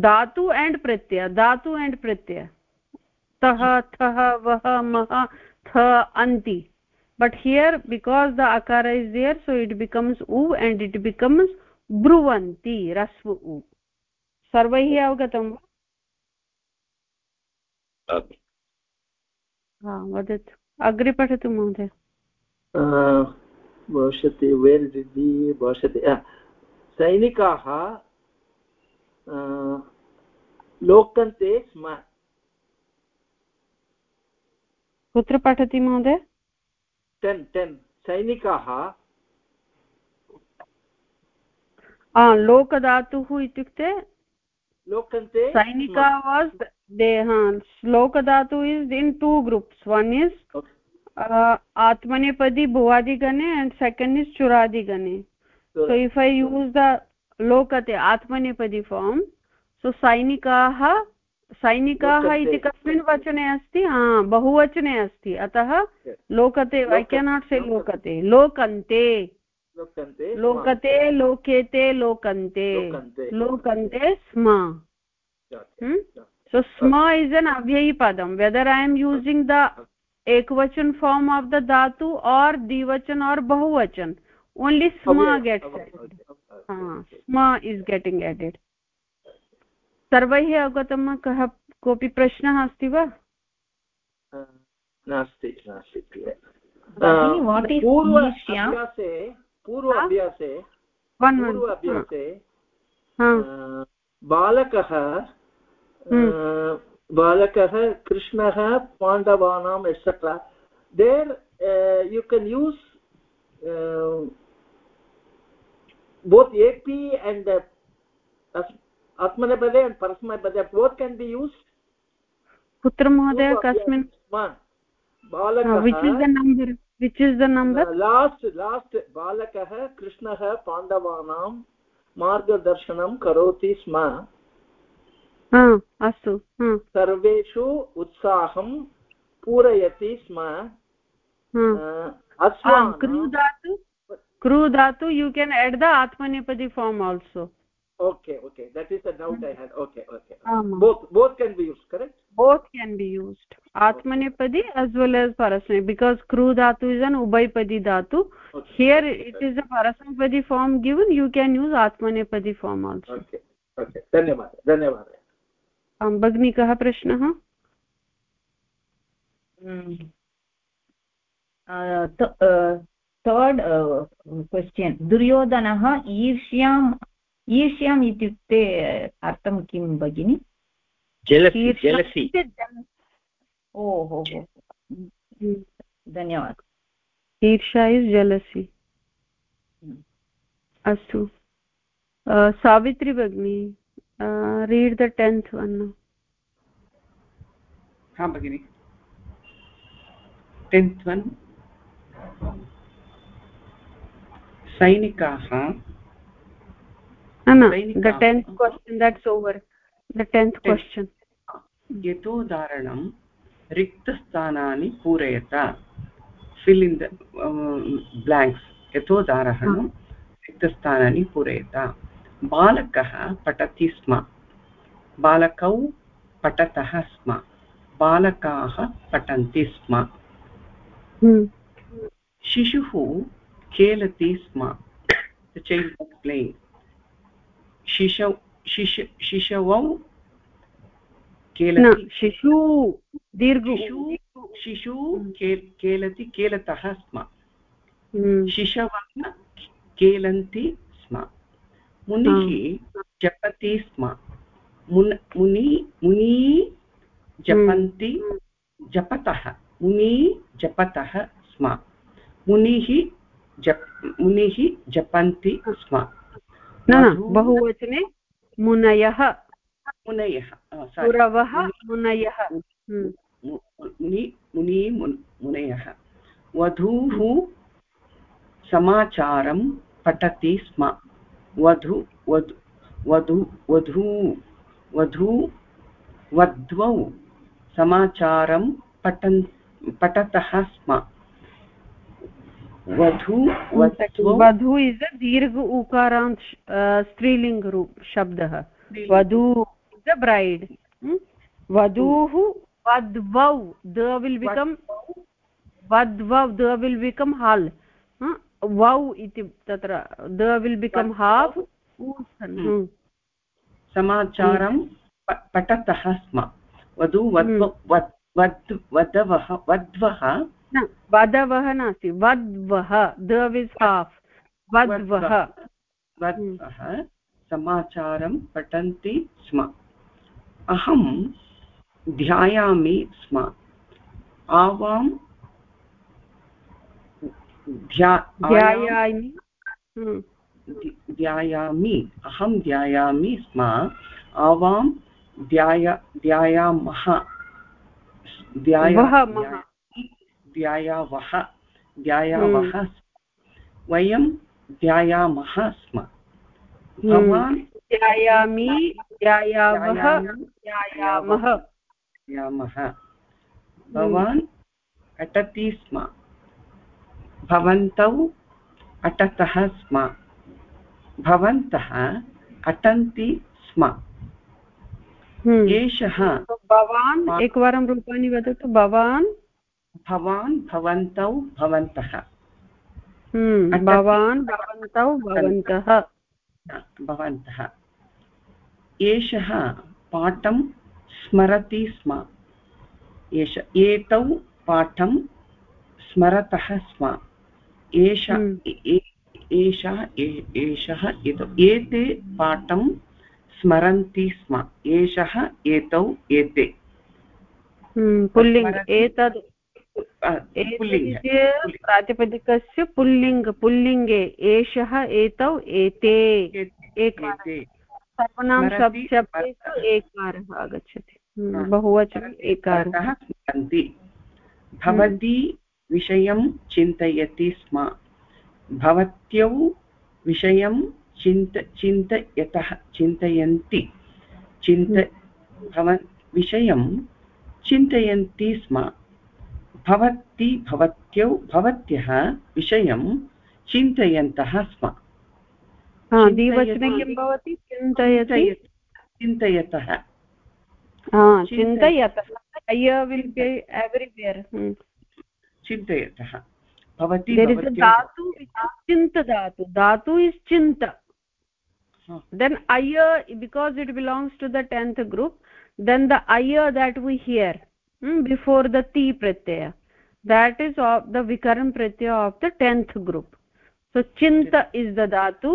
धातु एण्ड् प्रत्यय धातु एण्ड् प्रत्यय। तः थः वः मः थ अन्ति बट् हियर् बिकास् द अकार is there so it becomes उ एण्ड् इट् बिकम्स् ब्रुवन्ति रस्व उ सर्वैः अवगतं वा? वदतु। अग्रे पठतु महोदय। भविष्यति वेर् भविष्यति। सैनिकाः लोकन्ते स्म। कुत्र पठति महोदय? Ten ten. सैनिकाः। लोकधातुः इत्युक्ते लोकन्ते सैनिका was they श्लोकधातु is in two groups. One is आत्मनेपदी भुवादिगणे and second is चुरादिगणे so if I use the लोकते आत्मनेपदी फार्म् सो सैनिकाः सैनिकाः इति कस्मिन् वचने अस्ति? हा बहुवचने अस्ति। अतः लोकते ऐ केनाट् से लोकते। लोकन्ते। लोकते लोकेते लोकन्ते। लोकन्ते। स्म। so sma is an avyayi padam whether i am using the एकवचन फॉर्म ऑफ़ द धातु और द्विवचन और बहुवचन। ओनली स्म गेट स्म इज़ गेटिंग एडेड सर्व अवगत कः? प्रश्न अस्त अस्ति वा नास्ति नास्ति बालकः कृष्णः पाण्डवानाम् etcetera there you can use both A P and आत्मनेपदे एण्ड् परस्मैपदे बोत् केन् बि यूस् कुत्र महोदय कस्मिन्? बालकः which is the number? Last last balakah krishnah pandavanam मार्गदर्शनं करोति स्म। अस्तु सर्वेषु उत्साहं पूरयति स्म। क्रूधातु क्रूधातु you can add the आत्मनेपदी form also okay okay that is what I had okay okay both can be use correct both can be used आत्मनेपदि as well as परस्मै बिकास् क्रू धातु इस् अन् उभयपदि धातु here it is a परस्मैपदि form given you can use आत्मनेपदी form also धन्यवादः धन्यवादः आं भगिनी कः प्रश्नः थर्ड् क्वश्चन् दुर्योधनः ईर्ष्यां ईर्ष्याम् इत्युक्ते अर्थं किं भगिनि? ओहो धन्यवादः. ईर्षा इस् जलसि अस्तु. सावित्री भगिनी रीड् द टेन्त् वन् हा भगिनि टेन्त् वन् सैनिकाः no no the 10th question that's over. The 10th रिक्तस्थानानि पूरयत फिल् इन् द ब्लाङ्क्स् रिक्तस्थानानि पूरयत बालकः पठति स्म। बालकौ पठतः स्म। बालकाः पठन्ति स्म। शिशुः खेलति स्म। चैल्ड् प्लेयिङ्ग् शिशौ शिश शिशवौ केलति शिशु दीर्घ शिशु केलति केलतः स्म। हम्म। शिशवः केलन्ति स्म मुनिः जपति स्म। मुन् मुनि मुनी जपन्ति जपतः। मुनि जपतः स्म। मुनिः जप मुनिः जपन्ति स्म। न बहुवचने मुनयः। मुनयः गुरवः मुनयः। मुनि मुनि मुनयः। वधूः समाचारं पठति स्म। वधु वधु वधु वधू वधू वध्वौ समाचारं पठन् पठतः स्म। वधू वधु इस् अ दीर्घ उकारान्त स्त्रीलिङ्ग रूप शब्दः। वधू इस् अ ब्रैड् वधूः वध्वौ द विल् बिकम् वध्वौ। द विल् बिकम् हल्। वौ इति तत्र द विल् बिकम् हाफ् समाचारं पठतः स्म। वधू वधवः वध्वः वधवः नास्ति वध्वः द विस् हाफ् वध्वः। वध्वः समाचारं पठन्ति स्म। अहं ध्यायामि स्म। आवां ध्यायामि। ध्यायामि। अहं ध्यायामि स्म। आवां ध्याय ध्यायामः। ध्यायावः ध्यायावः वयं ध्यायामः स्म। भवान् ध्यायामि ध्यायावः ध्यायामः भवान् अटति स्म। भवन्तौ अटतः स्म। भवन्तः अटन्ति स्म। हम्म। एषः भवान् एकवारं रूपाणि वदतु भवान्? भवान् भवन्तौ भवन्तः। हम्म। भवान् भवन्तौ भवन्तः। भवन्तः। एषः पाठं स्मरति स्म। एष एतौ पाठं स्मरतः स्म। एष हम्म। एषः एषः एते पाठं स्मरन्ति स्म। एषः एतौ एते। हम्म, पुल्लिङ्ग्। एतद् प्रातिपदिकस्य पुल्लिङ्ग् पुल्लिङ्गे। एषः एतौ एते। सर्वनां शब्देषु एकारः आगच्छति। हम्म, बहुवचनम् एकारः। स्मरन्ति। भवती विषयं चिन्तयति स्म। भवत्यौ विषयं चिन्त चिन्तयतः चिन्तयन्ति। चिन्त भवन् विषयं चिन्तयन्ति स्म। भवती भवत्यौ भवत्यः विषयं चिन्तयन्तः स्म। चिन्तयतः चिन्तयतः। चिन्तयतः। धातु इस् चिन्त। देन् अय because it belongs to the tenth group then the अय that we hear before the ती प्रत्यय देट् इस् आफ् द विकरण प्रत्यय of the tenth group so चिन्त is the धातु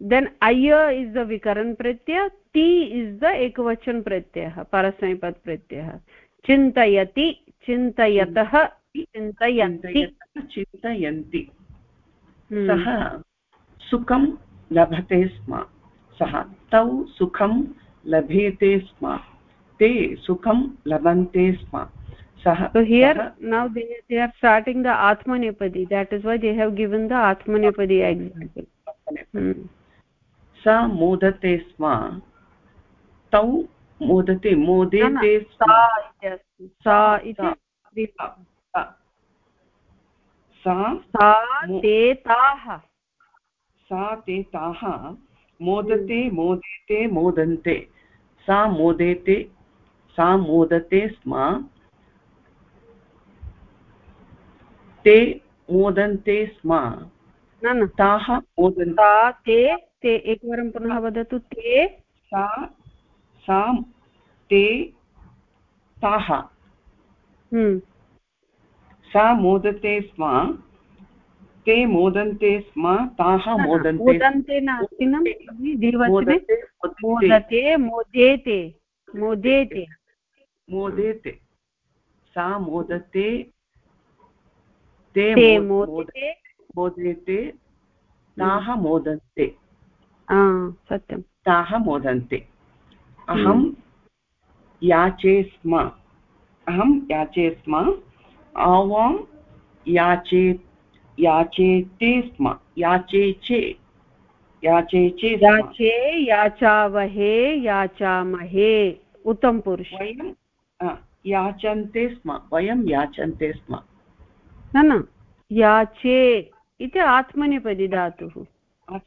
देन् अय इस् द विकरण प्रत्यय ती इस् द एकवचन प्रत्ययः परसमीपत् प्रत्ययः चिन्तयति चिन्तयतः चिन्तयन्ति चिन्तयन्ति सः सुखं लभते स्म सः तौ सुखं लभेते स्म ते सुखं लभन्ते स्म सः so here now they, they are starting the atmanepadi that is why they have given the atmanepadi example hmm. सा मोदते स्म तौ मोदते मोदेते सा इति सा ते ताः। सा ते ताः मोदते मोदेते मोदन्ते। सा मोदेते सा मोदते स्म। ते मोदन्ते स्म। न न। ताः मोदन्ता। ते ते एकवारं पुनः वदतु ते। सा सा ते ताः। हम्म। सा मोदते स्म ते मोदन्ते स्म ताः मोदन्ते नास्ति न? द्विवचने मोदते मोदेते मोदेते। मोदेते सा मोदते ते मोदते। मोदेते ताः मोदन्ते। सत्यं ताः मोदन्ते। अहं याचे स्म। अहं याचे स्म। आवां याचे याचेते स्म याचे चे याचे चे याचे याचावहे याचामहे उत्तमपुरुष वयं याचन्ते स्म वयं याचन्ते स्म. न न याचे इति आत्मनेपदी धातुः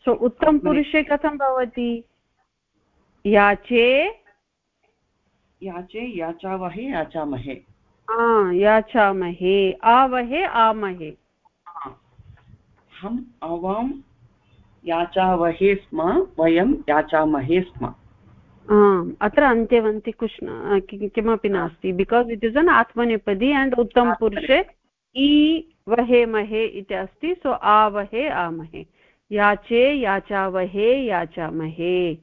सो उत्तमपुरुषे कथं भवति? याचे याचे याचावहे याचामहे. याचामहे आवहे आमहे। हम आवां याचावहे स्म वयं याचामहे स्म। आम् अत्र अन्त्यवन्ति कृष्ण किमपि नास्ति। बिकास् इट् इस् अन् आत्मनेपदी एण्ड् उत्तमपुरुषे इ वहे महे इति अस्ति सो आवहे आमहे। याचे yachavahe याचामहे।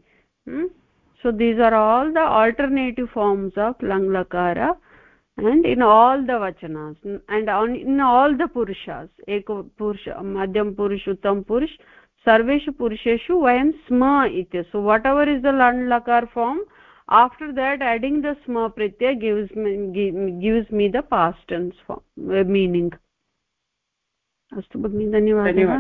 So are all the alternative forms of lang lakara and in all the vachanas and on in all the purushas ek purush madhyam purush uttam purush sarveshu purusheshu vayam sma iti so whatever is the lang lakar form after that adding the sma pratyay gives me gives me the past tense form uh, meaning अस्तु भगिनि धन्यवादः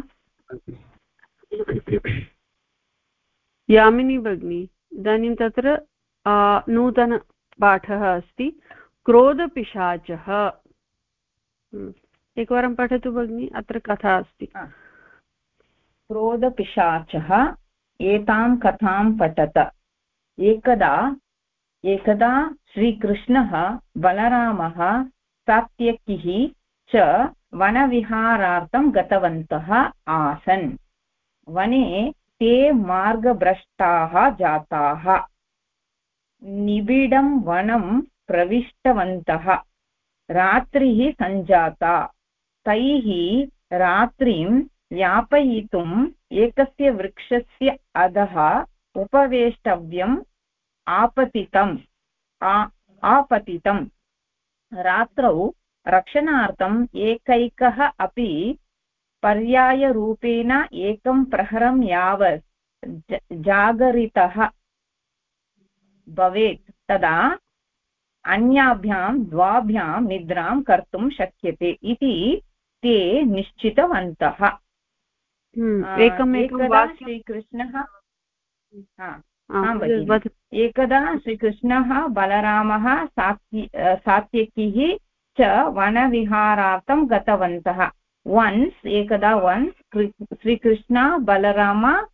यामिनी भगिनी इदानीं तत्र नूतनपाठः अस्ति क्रोधपिशाचः। हम्म, एकवारं पठतु भगिनि अत्र कथा अस्ति। क्रोधपिशाचः एतां कथां पठत। एकदा एकदा श्रीकृष्णः बलरामः सात्यकिः च वनविहारार्थं गतवन्तः आसन्। वने ते मार्गभ्रष्टाः जाताः। निबिडं वनं प्रविष्टवन्तः। रात्रिः सञ्जाता। तैः रात्रिं यापयितुम् एकस्य वृक्षस्य अधः उपवेष्टव्यम् आपतितम्। आपतितम्। रात्रौ रक्षणार्थम् एकैकः अपि पर्यायरूपेण एकं प्रहरं यावत् जागरितः भवेत्। तदा अन्याभ्यां द्वाभ्यां निद्रां कर्तुं शक्यते इति ते निश्चितवन्तः। हम्म, एकदा श्रीकृष्णः एकदा श्रीकृष्णः बलरामः सात्य सात्यकिः च वनविहारार्थं गतवन्तः। Once ekada once sri krishna balarama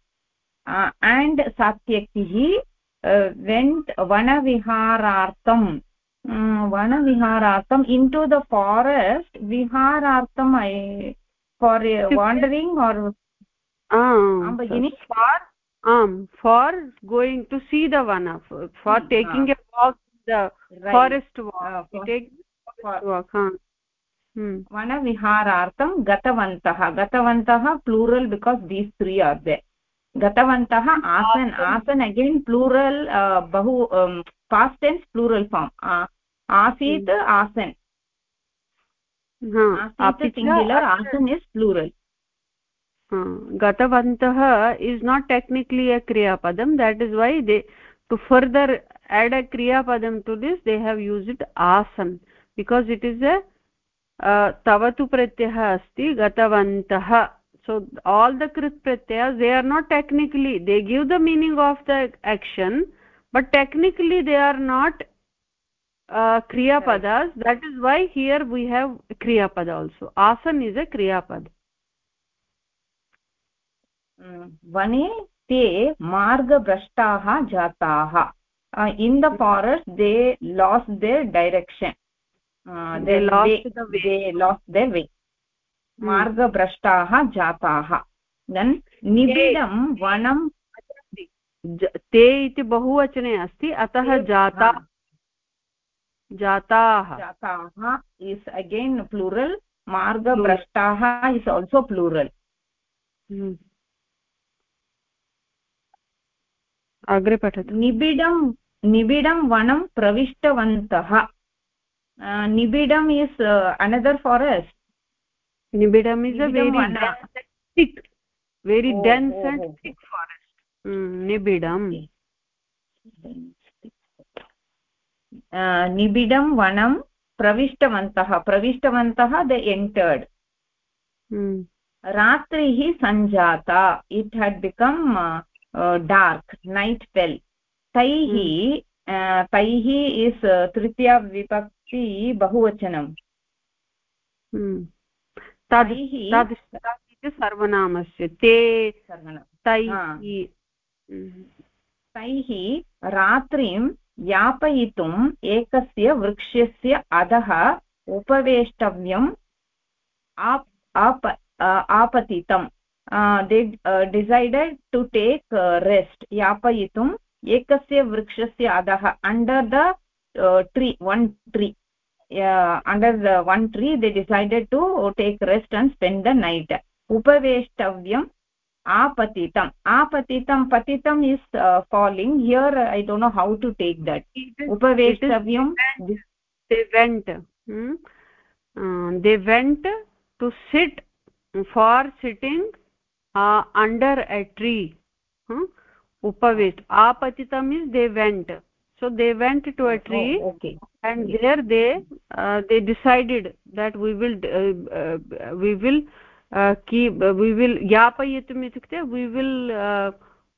uh, and satyaki uh, went vana वनविहारार्थम् इन् टु द फारेस्ट् विहारा ऐ फार् वाण्डरिङ्ग् आर् भगिनि for um for going to see the one for taking a walk the forest वाक् वनविहारार्थं गतवन्तः गतवन्तः प्लूरल् बिकास् दीस् दे गतवन्तः आसन् आसन् अगेन् प्लूरल् बहु फास्ट् एन्स् प्लूरल् फार्म् आसीत् आसन्। गतवन्तः इस् नाट् टेक्निकलि अ क्रियापदं that is why they to further add a क्रियापदं to this they have use it आसन्। बिकास् इट् इस् अ तव तु प्रत्ययः अस्ति गतवन्तः। सो आल् द कृत् प्रत्यय they are not technically they give the meaning of the action but technically they are not uh, kriya padas that is why here we have kriya pada also asan is a kriya pad vane te margabhrashtaah jataah uh, in the forest they lost their direction uh, they, lost they, the way. they lost their way मार्गभ्रष्टाः जाताः देन् निबिडं वनं ते इति बहुवचने अस्ति अतः जाता जाताः। जाताः इस् अगेन् प्लुरल् मार्गभ्रष्टाः इस् आल्सो प्लुरल् अग्रे पठतु। निबिडं निबिडं वनं प्रविष्टवन्तः। निबिडम् इस् अनदर् फारेस्ट् निबिडम् is अस्टिक् very dense and thick निबिडम् निबिडं वनं प्रविष्टवन्तः प्रविष्टवन्तः द एण्टर्ड् रात्रिः सञ्जाता it had become dark night fell तैः तैः इस् तृतीया विभक्ति बहुवचनम् तैः सर्वनामस्य ते तैः तैः रात्रिं यापयितुम् एकस्य वृक्षस्य अधः उपवेष्टव्यम् आप आप they decided to take rest. यापयितुम् एकस्य वृक्षस्य अधः under the tree, one tree. Under one tree, they decided to take rest and spend the night. उपवेष्टव्यम् आपतितम् आपतितं पतितम् is falling here I don't know how to take that उपवेष्टव्यं they went hmm? uh, they went to sit for sitting uh, under a tree hmm? upavit apatitam is they went so they went to a tree oh, okay. and okay. there they uh, they decided that we will uh, uh, we will uh, keep uh, we will yapayitum itukte we will uh,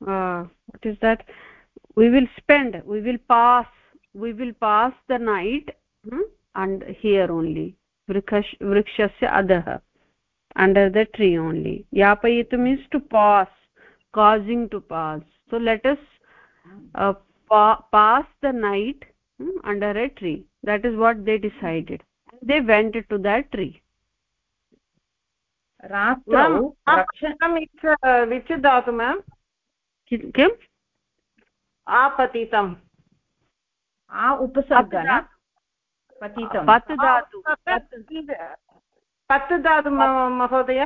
uh, what is that we will spend we will pass we will pass the night hmm? and here only vrikshasya adah under the tree only yapayitum is to pass causing to pass so let us uh, pa pass the night hmm, under a tree that is what they decided they went to that tree रात्रौ विच् धातु मेम् किम् आपतितम्। आ उपसर्ग पतितं पत् धातु पत् धातु महोदय।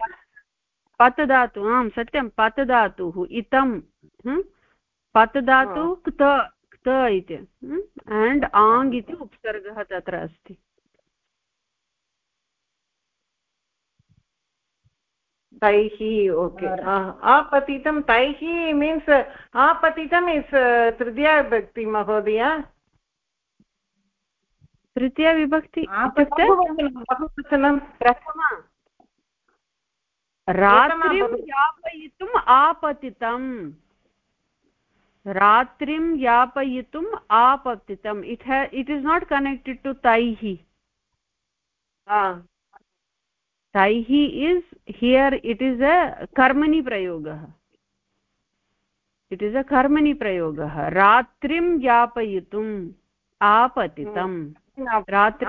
पत् धातु आम् सत्यं पत् धातुः इतं पत् धातु क्त क्त इति एण्ड् आङ् इति उपसर्गः तत्र अस्ति। तैः ओके। आपतितं तैः मीन्स् आपतितम् इस् तृतीया विभक्ति महोदय। तृतीया विभक्ति रात्रिं यापयितुम् आपतितम्। रात्रिं यापयितुम् आपतितम्। It it is not connected to तैः। तैः is here it is a कर्मणि प्रयोगः। इट् इस् अ कर्मणि प्रयोगः। रात्रिं यापयितुम् आपतितम्। रात्रि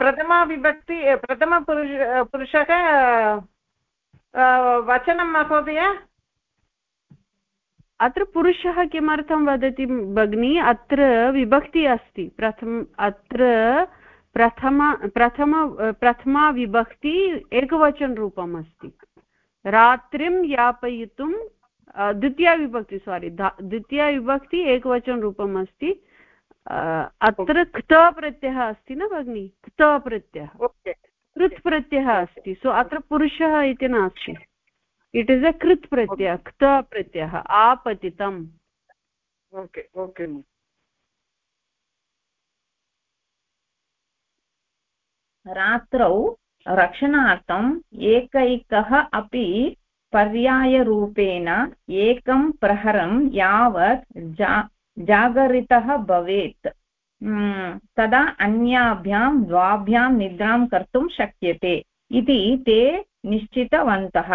प्रथमा विभक्ति प्रथमपुरुष पुरुषः वचनं महोदय। अत्र पुरुषः किमर्थं वदति भगिनी? अत्र विभक्ति अस्ति। प्रथम अत्र प्रथम प्रथम प्रथमा विभक्ति एकवचनरूपम् अस्ति। रात्रिं यापयितुं द्वितीया विभक्ति सोरि द्वितीया विभक्ति एकवचनरूपम् अस्ति। अत्र क्त प्रत्ययः अस्ति न भगिनि? क्त प्रत्ययः। कृत् प्रत्ययः अस्ति। सो अत्र पुरुषः इति नास्ति। इट् इस् अ कृत् प्रत्ययः क्त प्रत्ययः आपतितम्। ओके ओके रात्रौ रक्षणार्थम् एकैकः अपि पर्यायरूपेण एकं प्रहरं यावत् जा जागरितः भवेत्। तदा अन्याभ्यां द्वाभ्यां निद्रां कर्तुं शक्यते इति ते निश्चितवन्तः।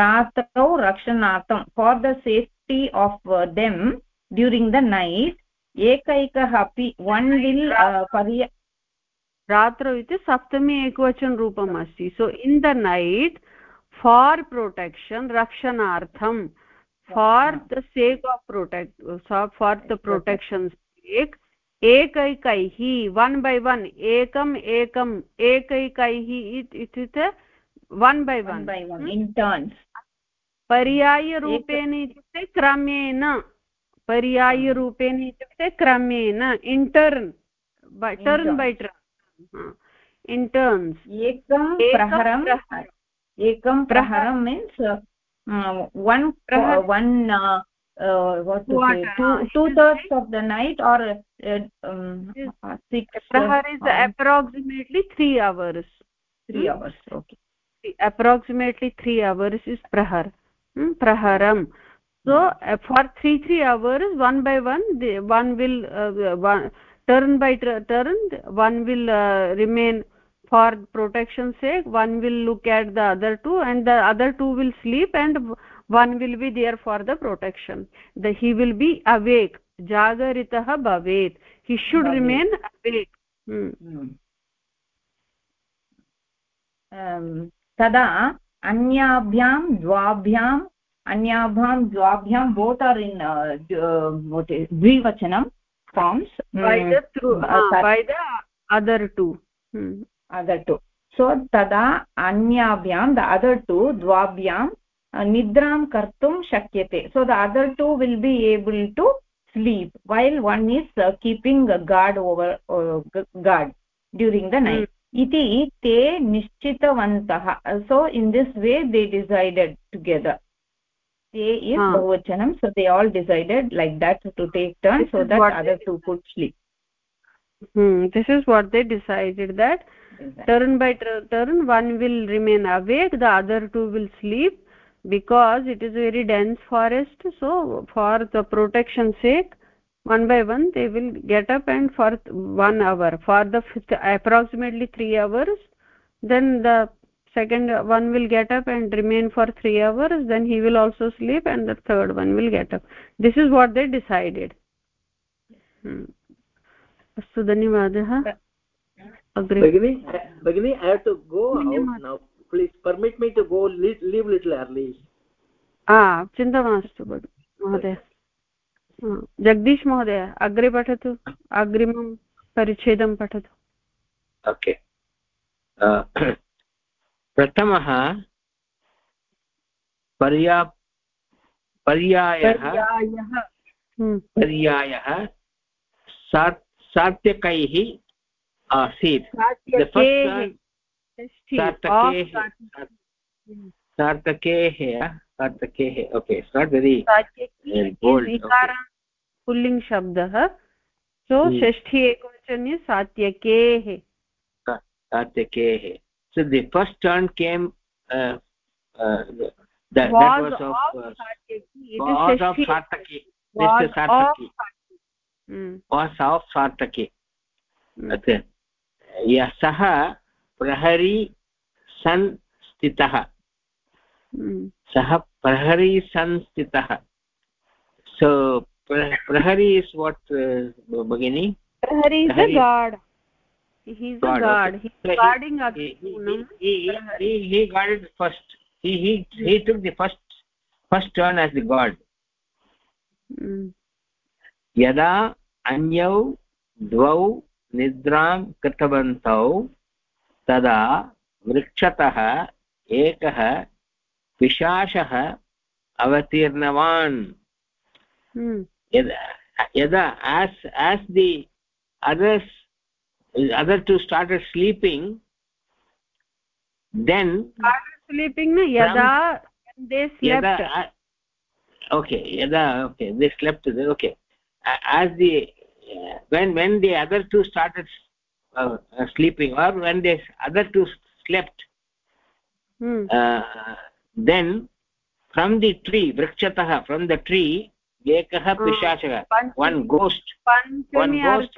रात्रौ रक्षणार्थं for the safety of them during the night एकैकः अपि वन् विल् पर्य रात्रौ इति सप्तमी एकवचनरूपम् अस्ति। So in the night for protection रक्षणार्थं for the sake of protect for the protection sake एकैकैः one by one एकम् एकम् एकैकैः इत्युक्ते one by one in turns पर्यायरूपेण इत्युक्ते क्रमेण। पर्यायरूपेण इत्युक्ते क्रमेण। In turn turn by turn in turns एकं प्रहरम् एकं प्रहरं means uh, one uh, one uh, uh, what to say two two thirds of the night or uh, um, six prahar is approximately 3 hours 3 hmm? hours okay approximately 3 hours is prahar hmm? praharam so uh, for 3 3 hours one by one the one will uh, one, turn by turn one will uh, remain for protection sake one will look at the other two and the other two will sleep and one will be there for the protection the he will be awake jagaritah bhavet he should bhavet. remain awake hmm. Hmm. um, tada अन्याभ्यां द्वाभ्याम् अन्याभ्यां द्वाभ्यां बोत् आर् इन् द्विवचनं forms by the through uh, by the other two hmm. other two so tada anyabhyam the other two dvabhyam nidram kartum shakyate so the other two will be able to sleep while one is uh, keeping a guard over uh, guard during the night iti te nishchitavantah so in this way they decided together they is ah. bahuvachanam so they all decided like that to take turn this so that other two could sleep hmm this is what they decided that exactly. turn by turn one will remain awake the other two will sleep because it is very dense forest so for the protection sake one by one they will get up and for one hour for the approximately 3 hours then the second one will get up and remain for 3 hours then he will also sleep and the third one will get up this is what they decided अस्तु धन्यवादः भगिनी भगिनी i have to go out now please permit me to go leave little early ah चिन्ता मास्तु महोदय जगदीश महोदय अग्रे पठतु अग्रिमं परिच्छेदं पठतु ओके [CLEARS THROAT] प्रथमः पर्या पर्यायः पर्यायः। सात्यकैः आसीत्। सार्थकेः सार्थकेः सार्थकेः ओके नाट् वेरि पुल्लिङ्ग् शब्दः। So hmm. षष्ठी एकवचने सात्यकेः सात्यकेः so the first turn came uh, uh, that, was that was of, of uh, was of sartaki was sartaki was of sartaki okay यः सः प्रहरी सन् स्थितः सः प्रहरी सन् स्थितः so prahari is what uh, bagini prahari is the guard he's a guard okay. he's so guarding he, he, he, he, he guarded first he he he took the first first turn as the guard यदा अन्यौ द्वौ निद्रां कृतवन्तौ तदा वृक्षतः एकः पिशाचः अवतीर्णवान् यदा यदा as as the others other two started sleeping then started sleeping na yada they slept. yada, uh, okay yada okay they slept okay. As the uh, when when the other two started uh, uh, sleeping or when the other two slept hmm. Uh, then from the tree vrikchatah from the tree ekah pishachah one ghost one ghost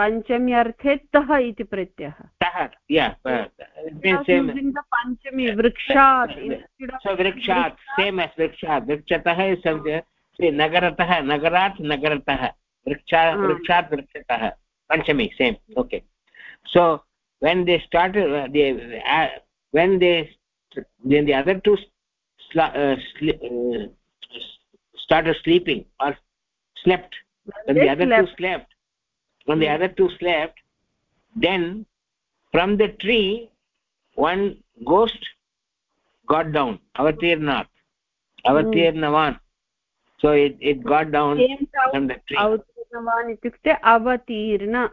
पञ्चमी अर्थे तः इति प्रत्ययः। वृक्षात् सेम् अस् वृक्षात् वृक्षतः। नगरतः नगरात् नगरतः। वृक्षा हाँ। वृक्षात् वृक्षतः। पञ्चमी same okay so when they start when they then the other to start sleeping or slept slept when the hmm. other two slept then from the tree one ghost got down avatirnat hmm. avatirnavan. So it it got down from the tree. Avatirnavan itukte avatirna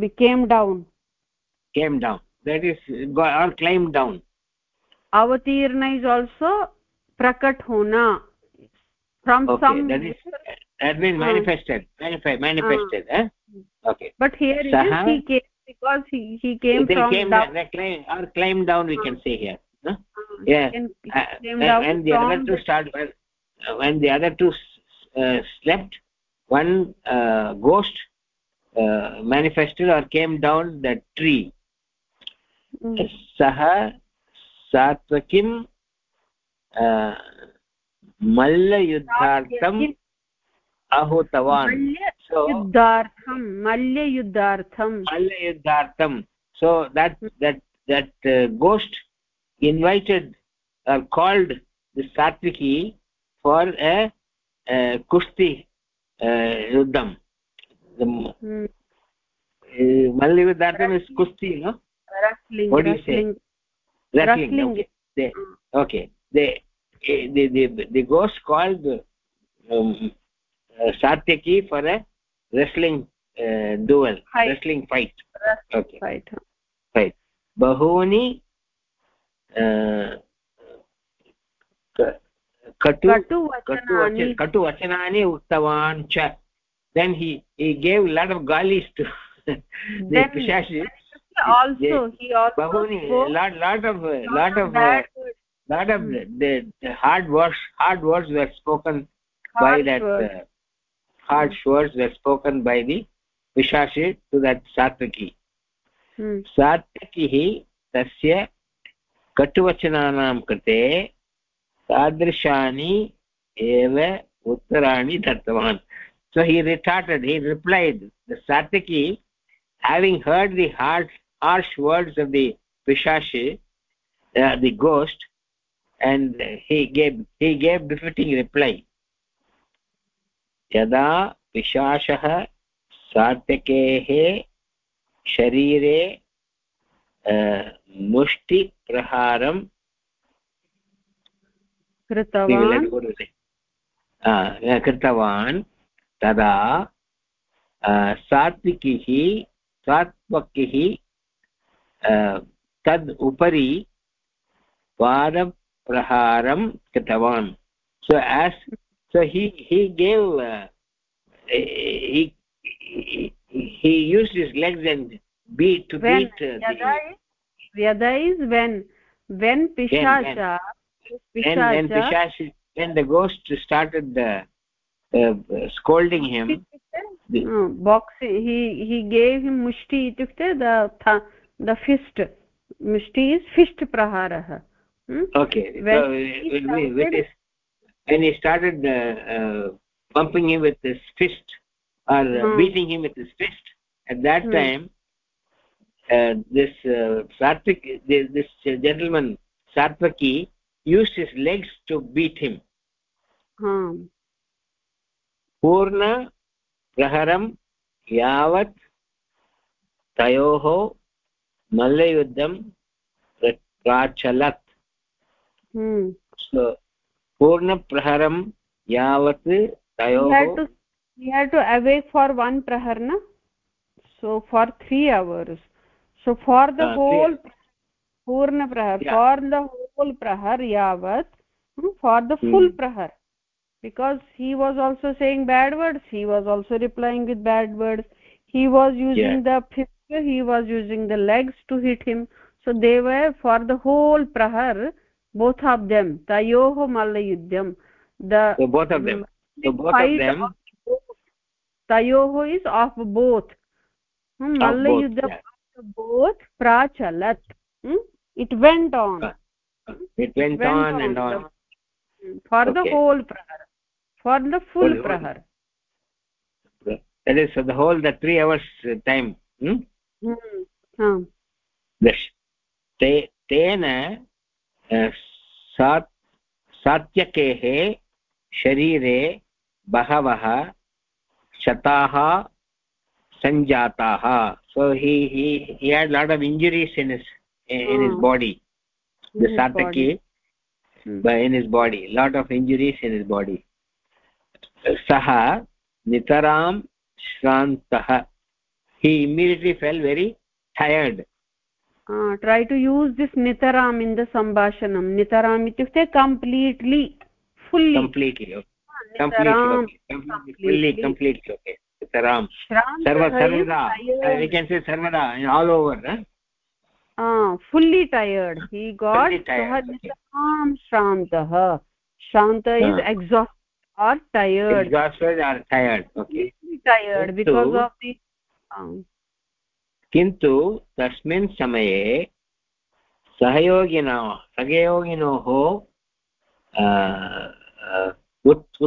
became down. Came down. That is or climbed down. Avatirna is also prakat hona. From okay, some that is that means manifested uh, manifest manifested uh, eh? okay but here Saha, he came because he he came from came down, climb, or climb down we uh, can say here no? uh, yeah can, uh, when, when the other two start when, when the other two uh, slept one uh, ghost uh, manifested or came down the tree सः सात्वकिं मल्लयुद्धार्थम् आहूतवान् युद्धार्थं मल्ययुद्धार्थं। मल्ययुद्धार्थं। So that that that ghost invited called Satyaki for a kushti युद्धं मल्ययुद्धार्थं kushti okay they the the hmm. the satyaki for a wrestling uh, duel fight. wrestling fight okay fight fight bahuni uh, katu katu katu vachanani uttavan cha then he he gave a lot of galis to the pishashi also he also bahuni lot lot of lot of uh, lot of hmm. the, the hard words hard words were spoken hard by that uh, hard hmm. words were spoken by the vishashi to that satvaki hmm. सात्विकिः तस्य कटुवचनानां कृते तादृशानि एव उत्तराणि दत्तवान् so he retorted he replied the satyaki having heard the harsh harsh words of the pishashi uh, the ghost and he gave he gave befitting reply यदा पिशाचः सात्यकेः शरीरे मुष्टिप्रहारं कृतवान्? कृतवान् तदा सात्विकिः सात्वकिः तद् उपरि पाद praharam kritavan so as so he he gave uh, he, he he used his legs and beat to when, beat uh, yada the yada is when when pishacha when, when. Pishacha when the ghost started uh, uh, scolding him the, uh, boxing he he gave him mushti itukte the the fist. Mushti is fist praharah. Hmm? okay when, so, started, with his, when he started uh, uh, bumping him with his fist or uh, hmm. beating him with his fist at that hmm. time uh, this uh, Satvik, this, this gentleman Satvaki used his legs to beat him hmm. पूर्ण प्रहरं यावत् तयोः मल्लयुद्धं प्राचलत् पूर्णप्रहरं यावत् तयोः we had to awake for one prahar na so for 3 hours so for the uh, whole purna prahar yeah. for the whole prahar yavat for the full hmm. prahar because he was also saying bad words he was also replying with bad words he was using yeah. the fist he was using the legs to hit him so they were for the whole prahar both of them. Tayoho mallayuddham the so both of them. So both of them. of tayoho is of both. Hmm, mallayuddham yeah. both. Prachalat. Hmm? it went on. Uh, uh, it went, it went on, on, and on. for okay. the whole prahar. For the full whole, prahar. That is so the whole the 3 hours uh, time. Hmm? Hmm. Hmm. तेन सात्यकेः शरीरे बहवः शताः सञ्जाताः. So he he he had lot of injuries in his in his body सातके in his body lot of injuries in his body सः नितरां श्रान्तः he immediately fell very tired try to use this नितराम् इन् द सम्भाषणं नितराम् इत्युक्ते completely fully fully tired he got श्रान्तः श्रान्त is exhaust tired tired because of the किन्तु तस्मिन् समये सहयोगिनः सहयोगिनोः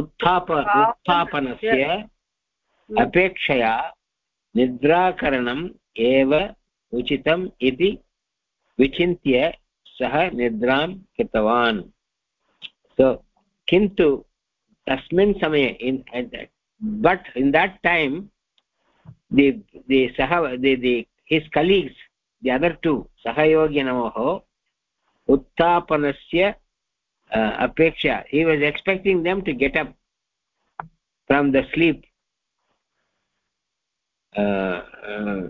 उत्थाप उत्थापनस्य अपेक्षया निद्राकरणम् एव उचितम् इति विचिन्त्य सः निद्रां कृतवान्। सो किन्तु तस्मिन् समये in but in that time the the the his colleagues the other two sahayoginoho uttapanasya uh, apeksha he was expecting them to get up from the sleep. Uh, uh,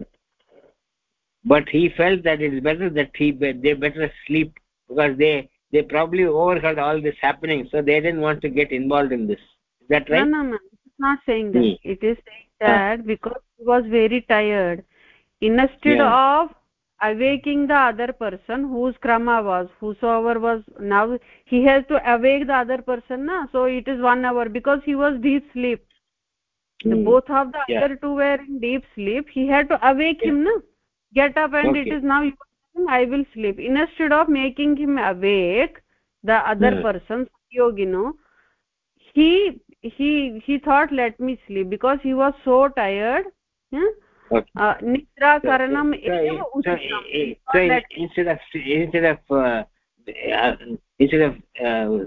but he felt that it is better that he they better sleep because they they probably overheard all this happening so they didn't want to get involved in this. Is that right? no no no it's not saying that. Hmm. it is saying that because he was very tired instead yeah. of awaking the other person whose krama was whosoever was now he has to awake the other person na so it is one hour because he was deep sleep mm. the, hmm. both of the yeah. other two were in deep sleep he had to awake yeah. him na get up and okay. it is now i will sleep instead of making him awake the other yeah. person yogino he he he thought let me sleep because he was so tired yeah? निद्राकरणम् एव instead of uh, uh, instead of uh,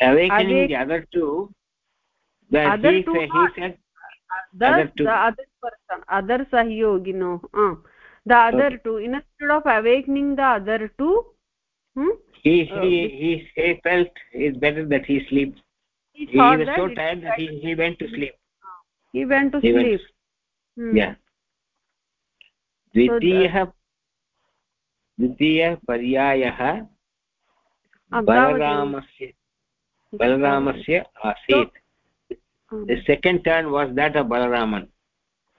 awakening the other two the other he, two he said the other, two. the other person other sahyogino uh, the other okay. two instead of awakening the other two hmm? he he he he felt it's better that he sleeps he, he was so tired that he he went to sleep he went to he sleep went, hmm. yeah द्वितीयः द्वितीयः पर्यायः बलरामस्य बलरामस्य आसीत्। the second turn was that of balaraman.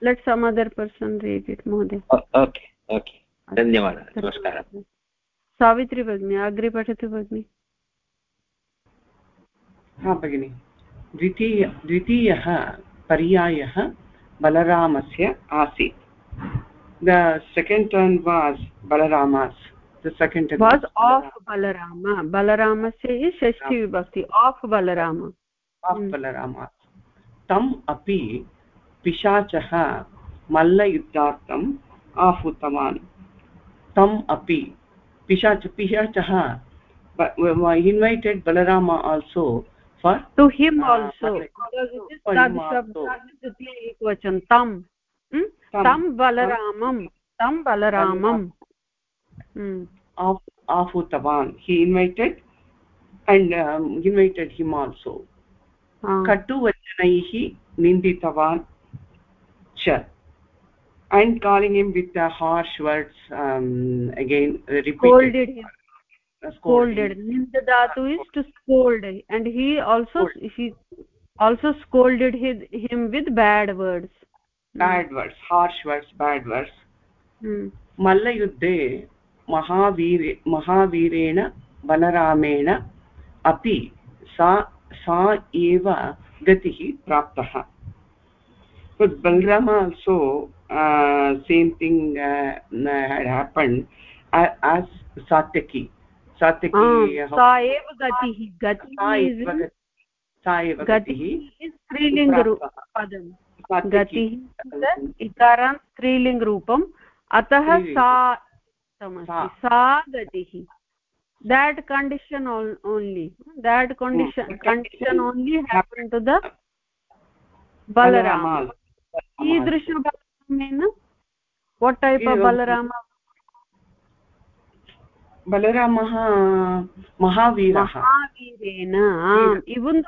Let some other person read it mohoday okay okay. धन्यवादः नमस्कारः। सावित्री भगिनी अग्रे पठतु भगिनि। हा भगिनि। द्वितीय द्वितीयः पर्यायः बलरामस्य आसीत्। The second turn was balarama's the second turn was, was of balarama balaramasya is shashti vibhakti of balarama of hmm. balarama tam api पिशाचः मल्लयुद्धार्थम् आहूतवान् तम् अपि पिशाच पिशाचः invited balarama also for to him also because it is tad shabd ekvachan tam तं बलरामं तं बलरामम् आहूतवान् हि इन्वैटेड् and um, invited him also कटुवचनैः निन्दितवान् च and calling him with the harsh words um, again repeated scolded him scolded nindadatu is to scold and he also scold. he also scolded his, him with bad words Bad words harsh words bad words hmm. मल्लयुद्धे महावीरे महावीरेण बलरामेण अपि सा सा एव गतिः प्राप्तः uh, same thing uh, had happened uh, as satyaki satyaki sa eva gatihi gatihi sa eva gatihi is strilinga padam गतिः इकारान् स्त्रीलिङ्गरूपम् अतः सा सा गतिः that condition only that condition condition only happened to the balarama कीदृश बलरामेन what type of balarama बलरामः महावीरः महावीरेण even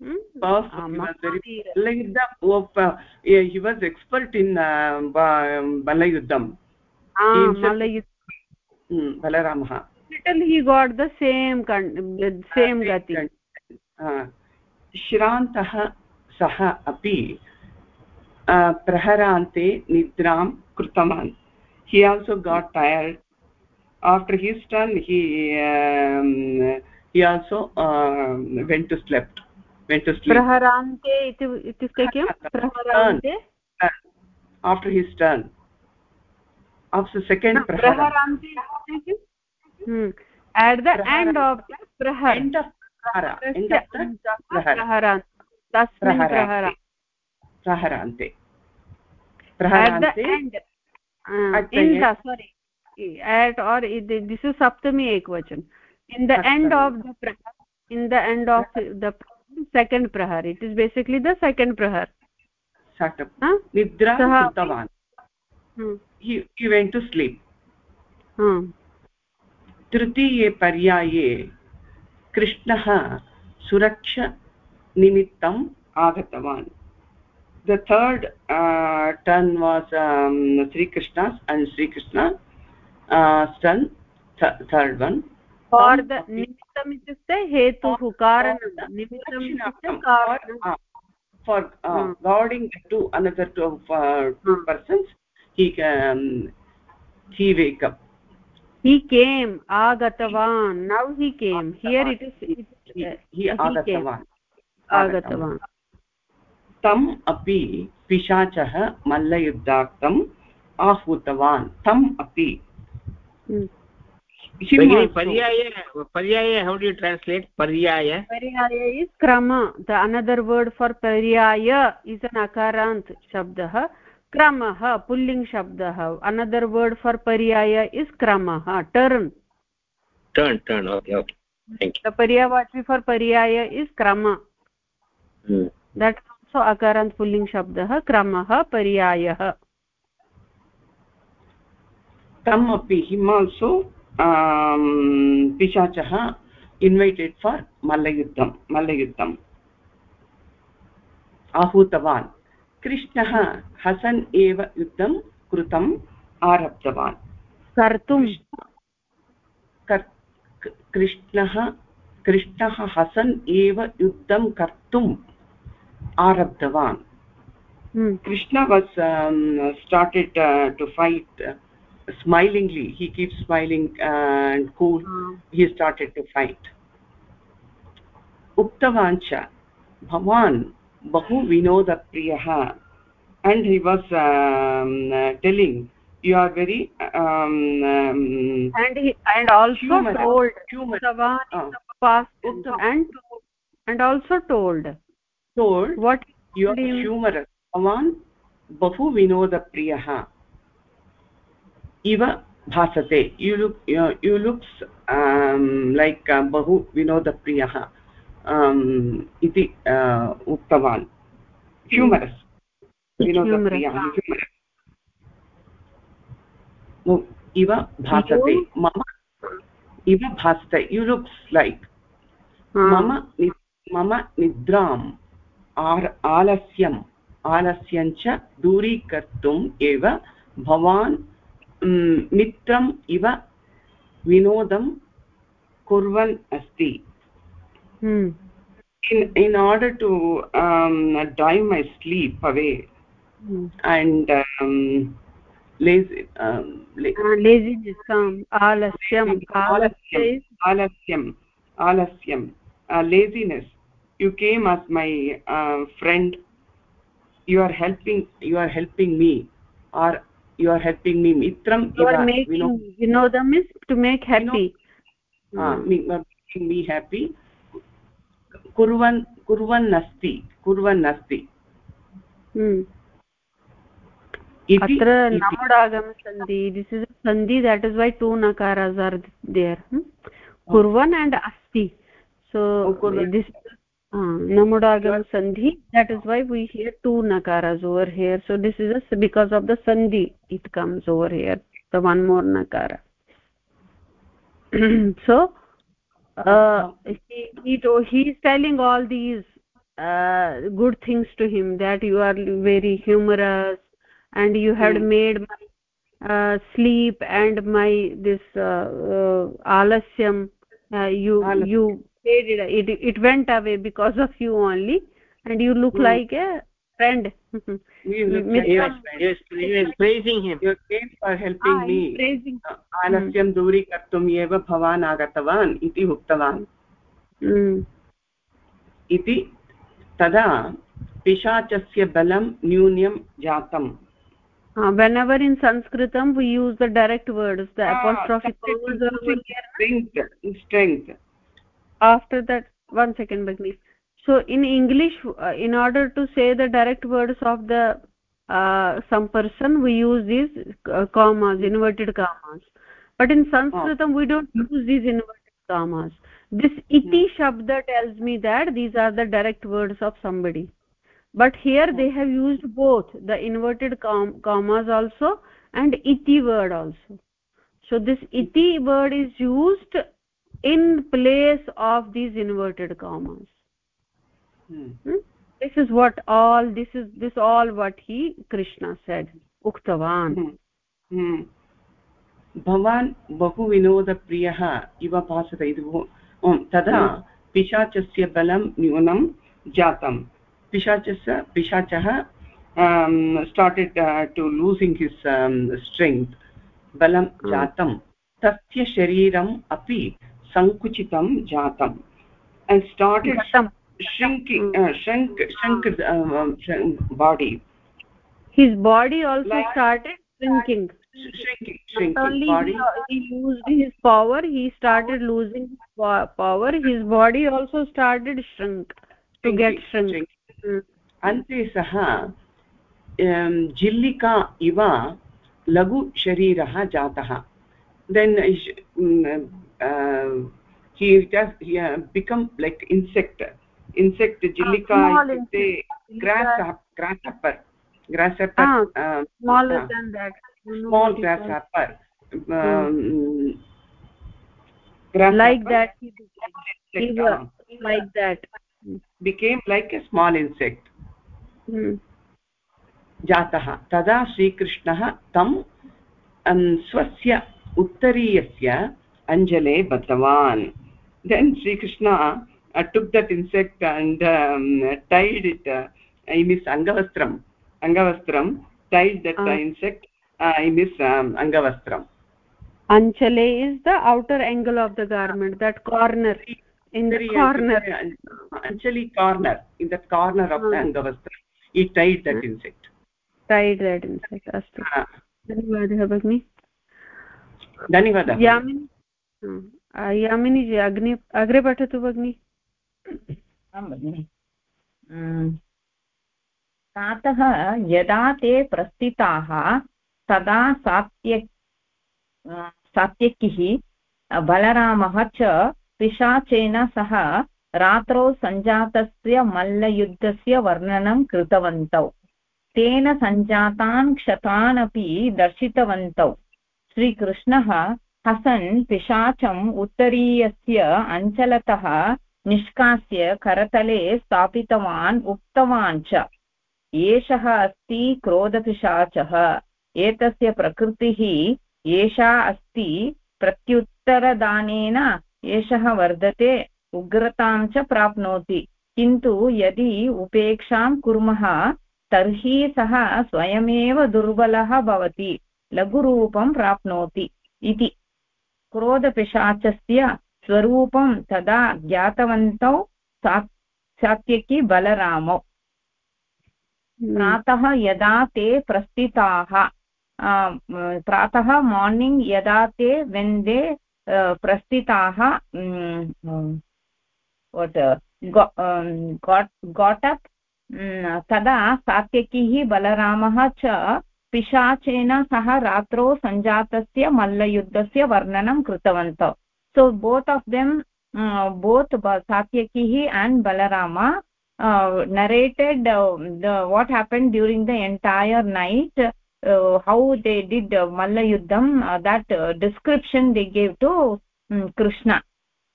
though he was very uh, very powerful he was expert in uh, balayuddham balaramah little he got the same same gati श्रान्तः सः अपि प्रहरान्ते निद्रां कृतवान् he also got tired after his turn he um, he also uh, went to slept went to sleep praharante ityukte किं praharante after his turn. After second praharante hmm. At the end of the prahar end of prahara. End of the prahara. Tasmin prahara. Praharante at the end. Uh, in the sorry. At or this is saptami ekvachan. In the end of the prahar in the end of the second prahar it is basically the second prahar nidra krutavan he he went to sleep तृतीये पर्याये कृष्णः सुरक्षनिमित्तम् आगतवान् the third uh, turn was um, Sri Krishna's and Sri Krishna uh, ityukte hetuh karanam nimittam ityukte karanam for uh, hmm. guarding to another two uh, hmm. persons he um, he wake up he came agatavan now he came agatavan. here it is it, he, he agatavan agatavan तम् अपि पिशाचः मल्लयुद्धार्थम् आहूतवान् तम् अपि अनदर् वर्ड् फार् पर्याय इस् अन् अकारान्त् शब्दः क्रमः पुल्लिङ्ग् शब्दः अनदर् वर्ड् फार् पर्याय इस् क्रमः टर्न् पर्यायवाचि पर्याय इस् क्रम दट् आल्सो अकारान्त् पुल्लिङ्ग् शब्दः क्रमः पर्यायः पिशाचः इन्वैटेड् फार् मल्लयुद्धं मल्लयुद्धम् आहूतवान्। कृष्णः हसन् एव युद्धं कृतम् आरब्धवान्। कर्तुं कृष्णः कृष्णः हसन् एव युद्धं कर्तुम् आरब्धवान्। Krishna was started to fight smilingly he keeps smiling and cool mm. he started to fight uktavan cha bhavan bahu vinodapriyah and he was um, uh, telling you are very um, um, and he and also humorous, told humorous. Uktavan uh, past and and also told told what you are humorous bhavan bahu vinodapriyah इव भासते। यु लुक् यु लुक्स् लैक् बहु विनोदप्रियः इति उक्तवान्। ह्यूमरस् विनोदप्रियः इव भासते। मम इव भासते। यु लुक्स् लैक् मम मम निद्राम् आर् आलस्यम् आलस्यञ्च दूरीकर्तुम् एव भवान् मित्रम् इव विनोदं कुर्वन् अस्ति in in order to um, drive my sleep away mm. and um, lazy um, la uh, laziness come alasyam alasyam alasyam alasyam uh, laziness you came as my uh, friend you are helping you are helping me or you are helping me mitram you are making vinodam is to make happy ah making me happy kurvan kurvan nasti kurvan nasti अत्र नमुडागम सन्धि दिस् इस् सन्धि देट् इस् वै टु नकारास् आर् देयर् कुर्वन् एण्ड् अस्ति so this namudagam sandhi that is why we hear two nakaras over here so this is just because of the sandhi it comes over here the one more nakara [CLEARS THROAT] so uh, he, he he is telling all these uh, good things to him that you are very humorous and you had mm. made my uh, sleep and my this uh, uh, alasyam uh, you Alasya. you made it, it it went away because of you only and you look mm. like a friend he was praising him you came for helping ah, me praising आलस्यं दूरीकर्तुम् एव भवान् आगतवान् इति उक्तवान् इति तदा पिशाचस्य बलं न्यून्यं जातम् uh, whenever in sanskritam we use the direct words the ah, apostrophe strength strength after that one second bagni so in english uh, in order to say the direct words of the uh, some person we use these uh, commas inverted commas. But in sanskritam oh. we don't use these inverted commas. This iti hmm. shabda tells me that these are the direct words of somebody. But here they have used both the inverted com commas also and iti word also. So this iti word is used in place of these inverted commas hmm. Hmm? this is what all this is this all what he krishna said uktavan hmm. Hmm. भवान् बहु विनोदप्रियः इव भासते इति तदा पिशाचस्य बलं न्यूनं जातम् pishachasya pishachah um, started uh, to losing his um, strength balam mm. Sankuchitam jatam and started shrinking uh, shrink shrink uh, shrink body his body also like, started shrinking shrinking shrinking Not only body he, he lost his power he started losing power his body also started shrink to get shrink, shrink. अन्ते सः जिल्लिका इव लघुशरीरः जातः then he just yeah, become like insect insect jillika itukte grass grasshopper grasshopper ah, uh, smaller uh, than that small grasshopper um, grasshopper like that he, he was like that became like a small insect जातः तदा श्रीकृष्णः तं स्वस्य उत्तरीयस्य अञ्जले बद्धवान् then Shrikrishna took that insect and um, tied it uh, in his angavastram angavastram tied that uh. insect uh, in his um, angavastram anchale is the outer angle of the garment that corner in the corner actually corner in the corner of the angavastra he tied that insect tied that insect astu धन्यवादः भगिनि धन्यवादः यामिनी यामिनी जी, अग्नि अग्रे पठतु भगिनि। प्रातः यदा ते प्रस्थिताः, तदा सात्य सात्यकिः, बलरामः च पिशाचेन सह रात्रौ सञ्जातस्य मल्लयुद्धस्य वर्णनं कृतवन्तौ। तेन सञ्जातान् क्षतान् अपि दर्शितवन्तौ। श्रीकृष्णः हसन् पिशाचम् उत्तरीयस्य अञ्चलतः निष्कास्य करतले स्थापितवान् उक्तवान् च। एषः अस्ति क्रोधपिशाचः। एतस्य प्रकृतिः एषा अस्ति प्रत्युत्तरदानेन एषः वर्धते, उग्रतां च प्राप्नोति। किन्तु यदि उपेक्षां कुर्मः, तर्हि सः स्वयमेव दुर्बलः भवति, लघुरूपं प्राप्नोति इति। क्रोधपिशाचस्य स्वरूपं तदा ज्ञातवन्तौ सात्यकी बलरामौ। प्रातः यदा ते प्रस्थिताः प्रातः मार्निङ्ग् यदा ते वेन् दे प्रस्थिताः गाट् अप् तदा सात्यकिः बलरामः च पिशाचेन सह रात्रौ सञ्जातस्य मल्लयुद्धस्य वर्णनं कृतवन्तौ so both of them both सात्यकिः and Balaram narrated uh, the what happened during the entire night uh, how they did uh, malla yuddham uh, that uh, description they gave to um, krishna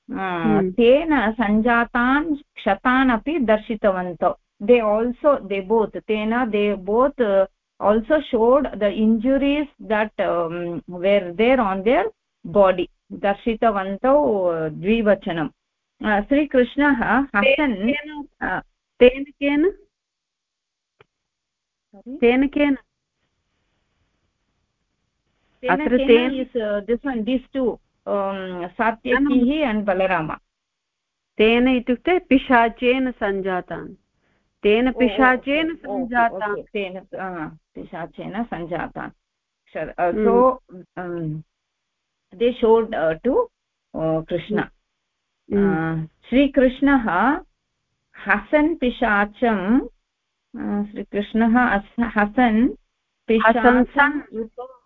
तेन सञ्जातान् क्षतान् अपि दर्शितवन्तौ also they both tena they both uh, also showed the injuries that um, were there on their body. दर्शितवन्तौ द्विवचनं श्रीकृष्णः हसन् तेन केन तेन केन अत्र तेन is this one this to सात्यकिः and Balram तेन इत्युक्ते पिशाचेन सञ्जातान् तेन पिशाचेन सञ्जातान् तेन पिशाचेन सञ्जातान् सो दे शोड् टु कृष्ण श्रीकृष्णः हसन् पिशाचं श्रीकृष्णः हसन्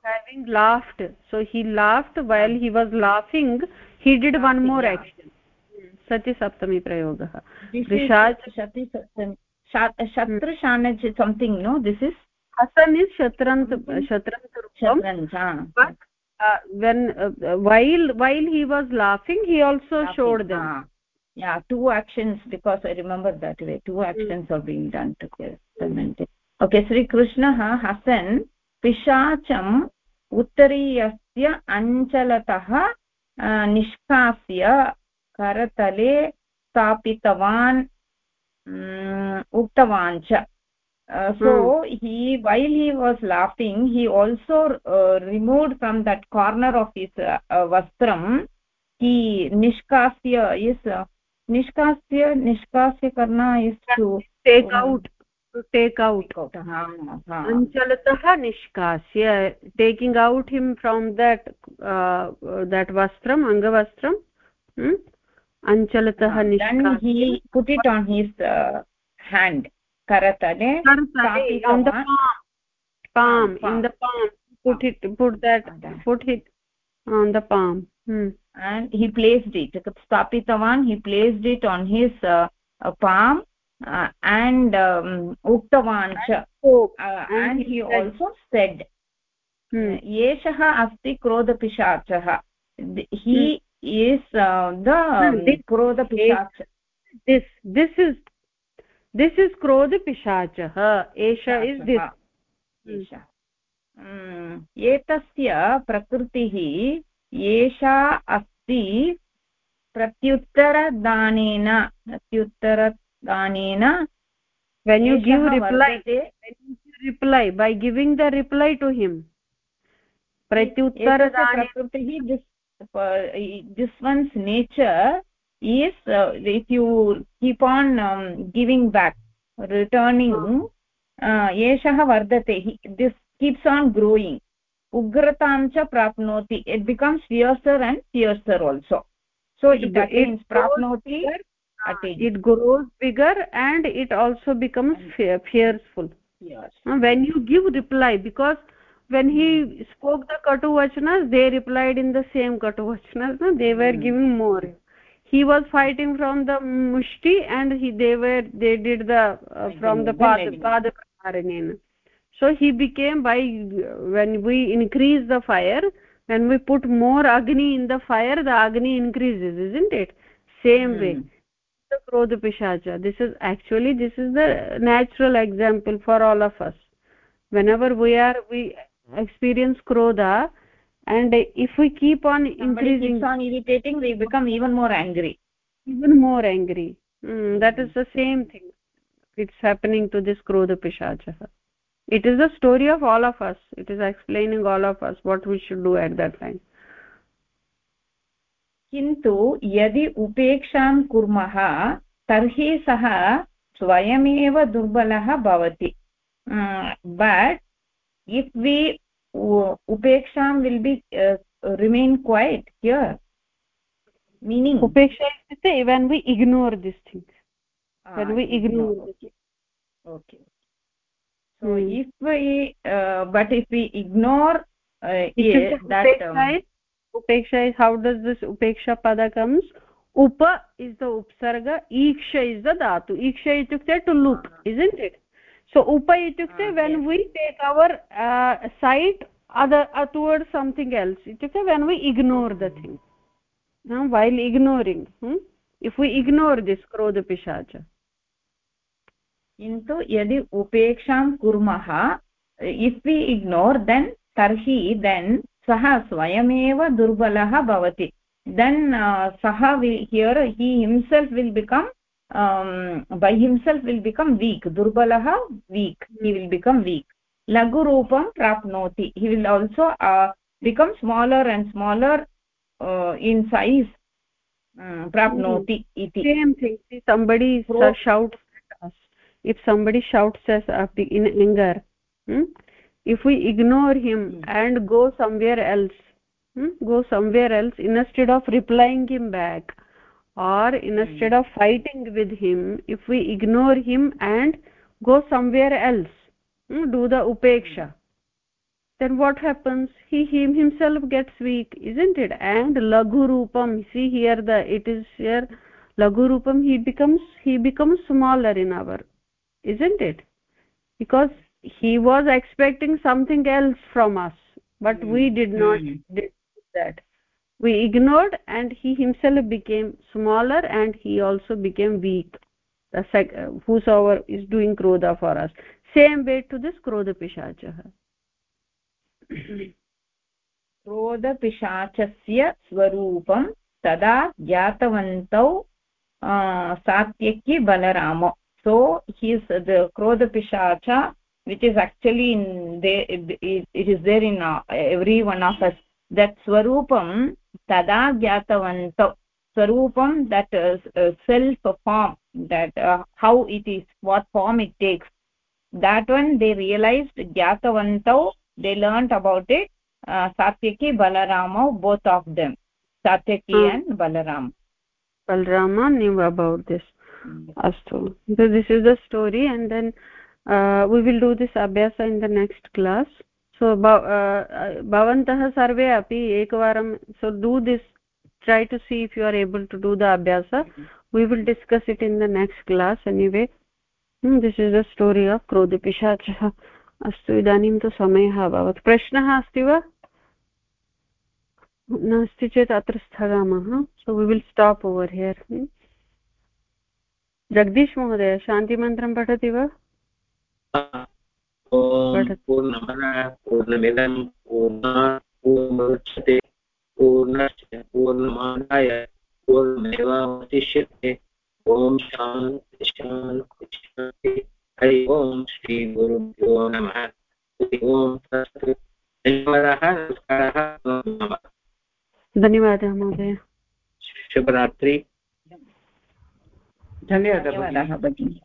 having laughed so he laughed while he was laughing he did one more action sati saptami prayogah prishad sati saptami shatrushanaj something no this is hasan is shatrant shatrant shatrant but uh, when uh, while while he was laughing he also laughing. showed them ah. yeah two actions because i remember that way two actions mm. are being done together okay sri krishna hasan पिशाचम् उत्तरीयस्य अञ्चलतः निष्कास्य करतले स्थापितवान् उक्तवान् च so he well he was laughing he also removed from that corner of his वस्त्रं ही निष्कास्य इस् निष्कास्य निष्कास्य कर्णा इस् औट् अञ्चलतः निष्कास्य taking out him from that that वस्त्रम् अङ्गवस्त्रं on his uh, hand karatale on the palm in the palm put it put that put it on the palm hmm. and he placed it stapitavan he placed it on his uh, uh, palm uh, and um, uktavan cha uh, and he also said एषः अस्ति क्रोधपिशाचः he is uh, the क्रोधपिशाच this this is this is क्रोध पिशाचः एष इस् दिस् एतस्य प्रकृतिः एषा अस्ति प्रत्युत्तरदानेन प्रत्युत्तरदानेन when you give reply when you reply by giving the reply to him pratyuttara prakriti this for this one's nature is uh, if you keep on um, giving back returning uh, yeshah vardate this keeps on growing ugratam cha prapnoti it becomes fiercer and fiercer also so it, it attains prapnoti uh, attains. it grows bigger and it also becomes fearful yes. when you give reply because when he spoke the katu vachanas they replied in the same katu vachanas no? they were mm. giving more. He was fighting from the mushti and he they were they did the uh, from the pada so he became by when we increase the fire when we put more agni in the fire the agni increases isn't it? Same mm. way the krodha pishacha. This is actually this is the natural example for all of us. Whenever we are we experience krodha and if we keep on Somebody increasing keeps on irritating we become even more angry even more angry mm, that is the same thing it's happening to this krodha pishacha it is the story of all of us it is explaining all of us what we should do at that time किन्तु यदि उपेक्षां कुर्मः तर्हि सः स्वयमेव दुर्बलः भवति but if we uh, upeksham will be uh, uh, remain quiet here meaning upeksha is when we ignore this thing. Ah, when we ignore. no. okay. okay. So hmm. if we uh, but if we ignore uh, that upeksha, um, upeksha is how does this upeksha pada comes? Upa is the upsarga iksha is the dhatu. Iksha is to loop ah. isn't it? So upa itukte uh, when we take our uh, sight other uh, towards something else itukte when we ignore the thing now while ignoring hmm? if we ignore this krodha pishacha किन्तु यदि उपेक्षां कुर्मः इफ् वि इग्नोर् देन् तर्हि देन् सः स्वयमेव दुर्बलः भवति देन् सः here he himself will become um, by himself will become weak. Durbalah weak. He hmm. will become weak. Lagu rupam prapnoti. He will also uh, become smaller and smaller uh, in size. Um, prapnoti hmm. iti. Same thing. See, somebody shouts at us. If somebody shouts at us in anger hmm? if we ignore him and go somewhere else hmm? go somewhere else instead of replying him back or instead of fighting with him if we ignore him and go somewhere else hmm? do the upeksha then what happens he him himself gets weak isn't it and laghu rupam see here the it is here laghu rupam he becomes he becomes smaller in our isn't it because he was expecting something else from us but mm. we hmm. did not mm. did that we ignored and he himself became smaller and he also became weak the whosoever is doing krodha for us same way to this krodha pishachah [CLEARS THROAT] क्रोधपिशाचस्य स्वरूपं तदा ज्ञातवन्तौ Satyaki Balram so he's the krodha which is actually in there it is there in uh, every one of us that swarupam tada gyatavanta swarupam that is uh, self form that uh, how it is what form it takes. That one they realized gyatavantau they learned about it uh, satyaki balarama both of them. Satyaki hmm. and balaram balarama knew about this. Mm. astu so this is the story and then uh, we will do this abhyasa in the next class सो भवन्तः सर्वे अपि एकवारं so do this try to see if you are able to do the अभ्यास we will discuss it in the next class anyway this is the story of क्रोधपिशाचः अस्तु इदानीं तु समयः अभवत् प्रश्नः अस्ति वा नास्ति चेत् अत्र स्थगामः so we will stop over here Jagdish महोदय शान्तिमन्त्रं पठति वा पूर्णमिदं पूर्णमुच्यते पूर्णस्य पूर्णमादाय पूर्णमेवावशिष्यते। ॐ शान्ति शान्ति शान्ति हरि ओम् श्रीगुरुभ्यो नमः। हरि ओम् धन्यवादः नमस्कारः धन्यवादः महोदय। शुभरात्रि धन्यवादः भगिनि।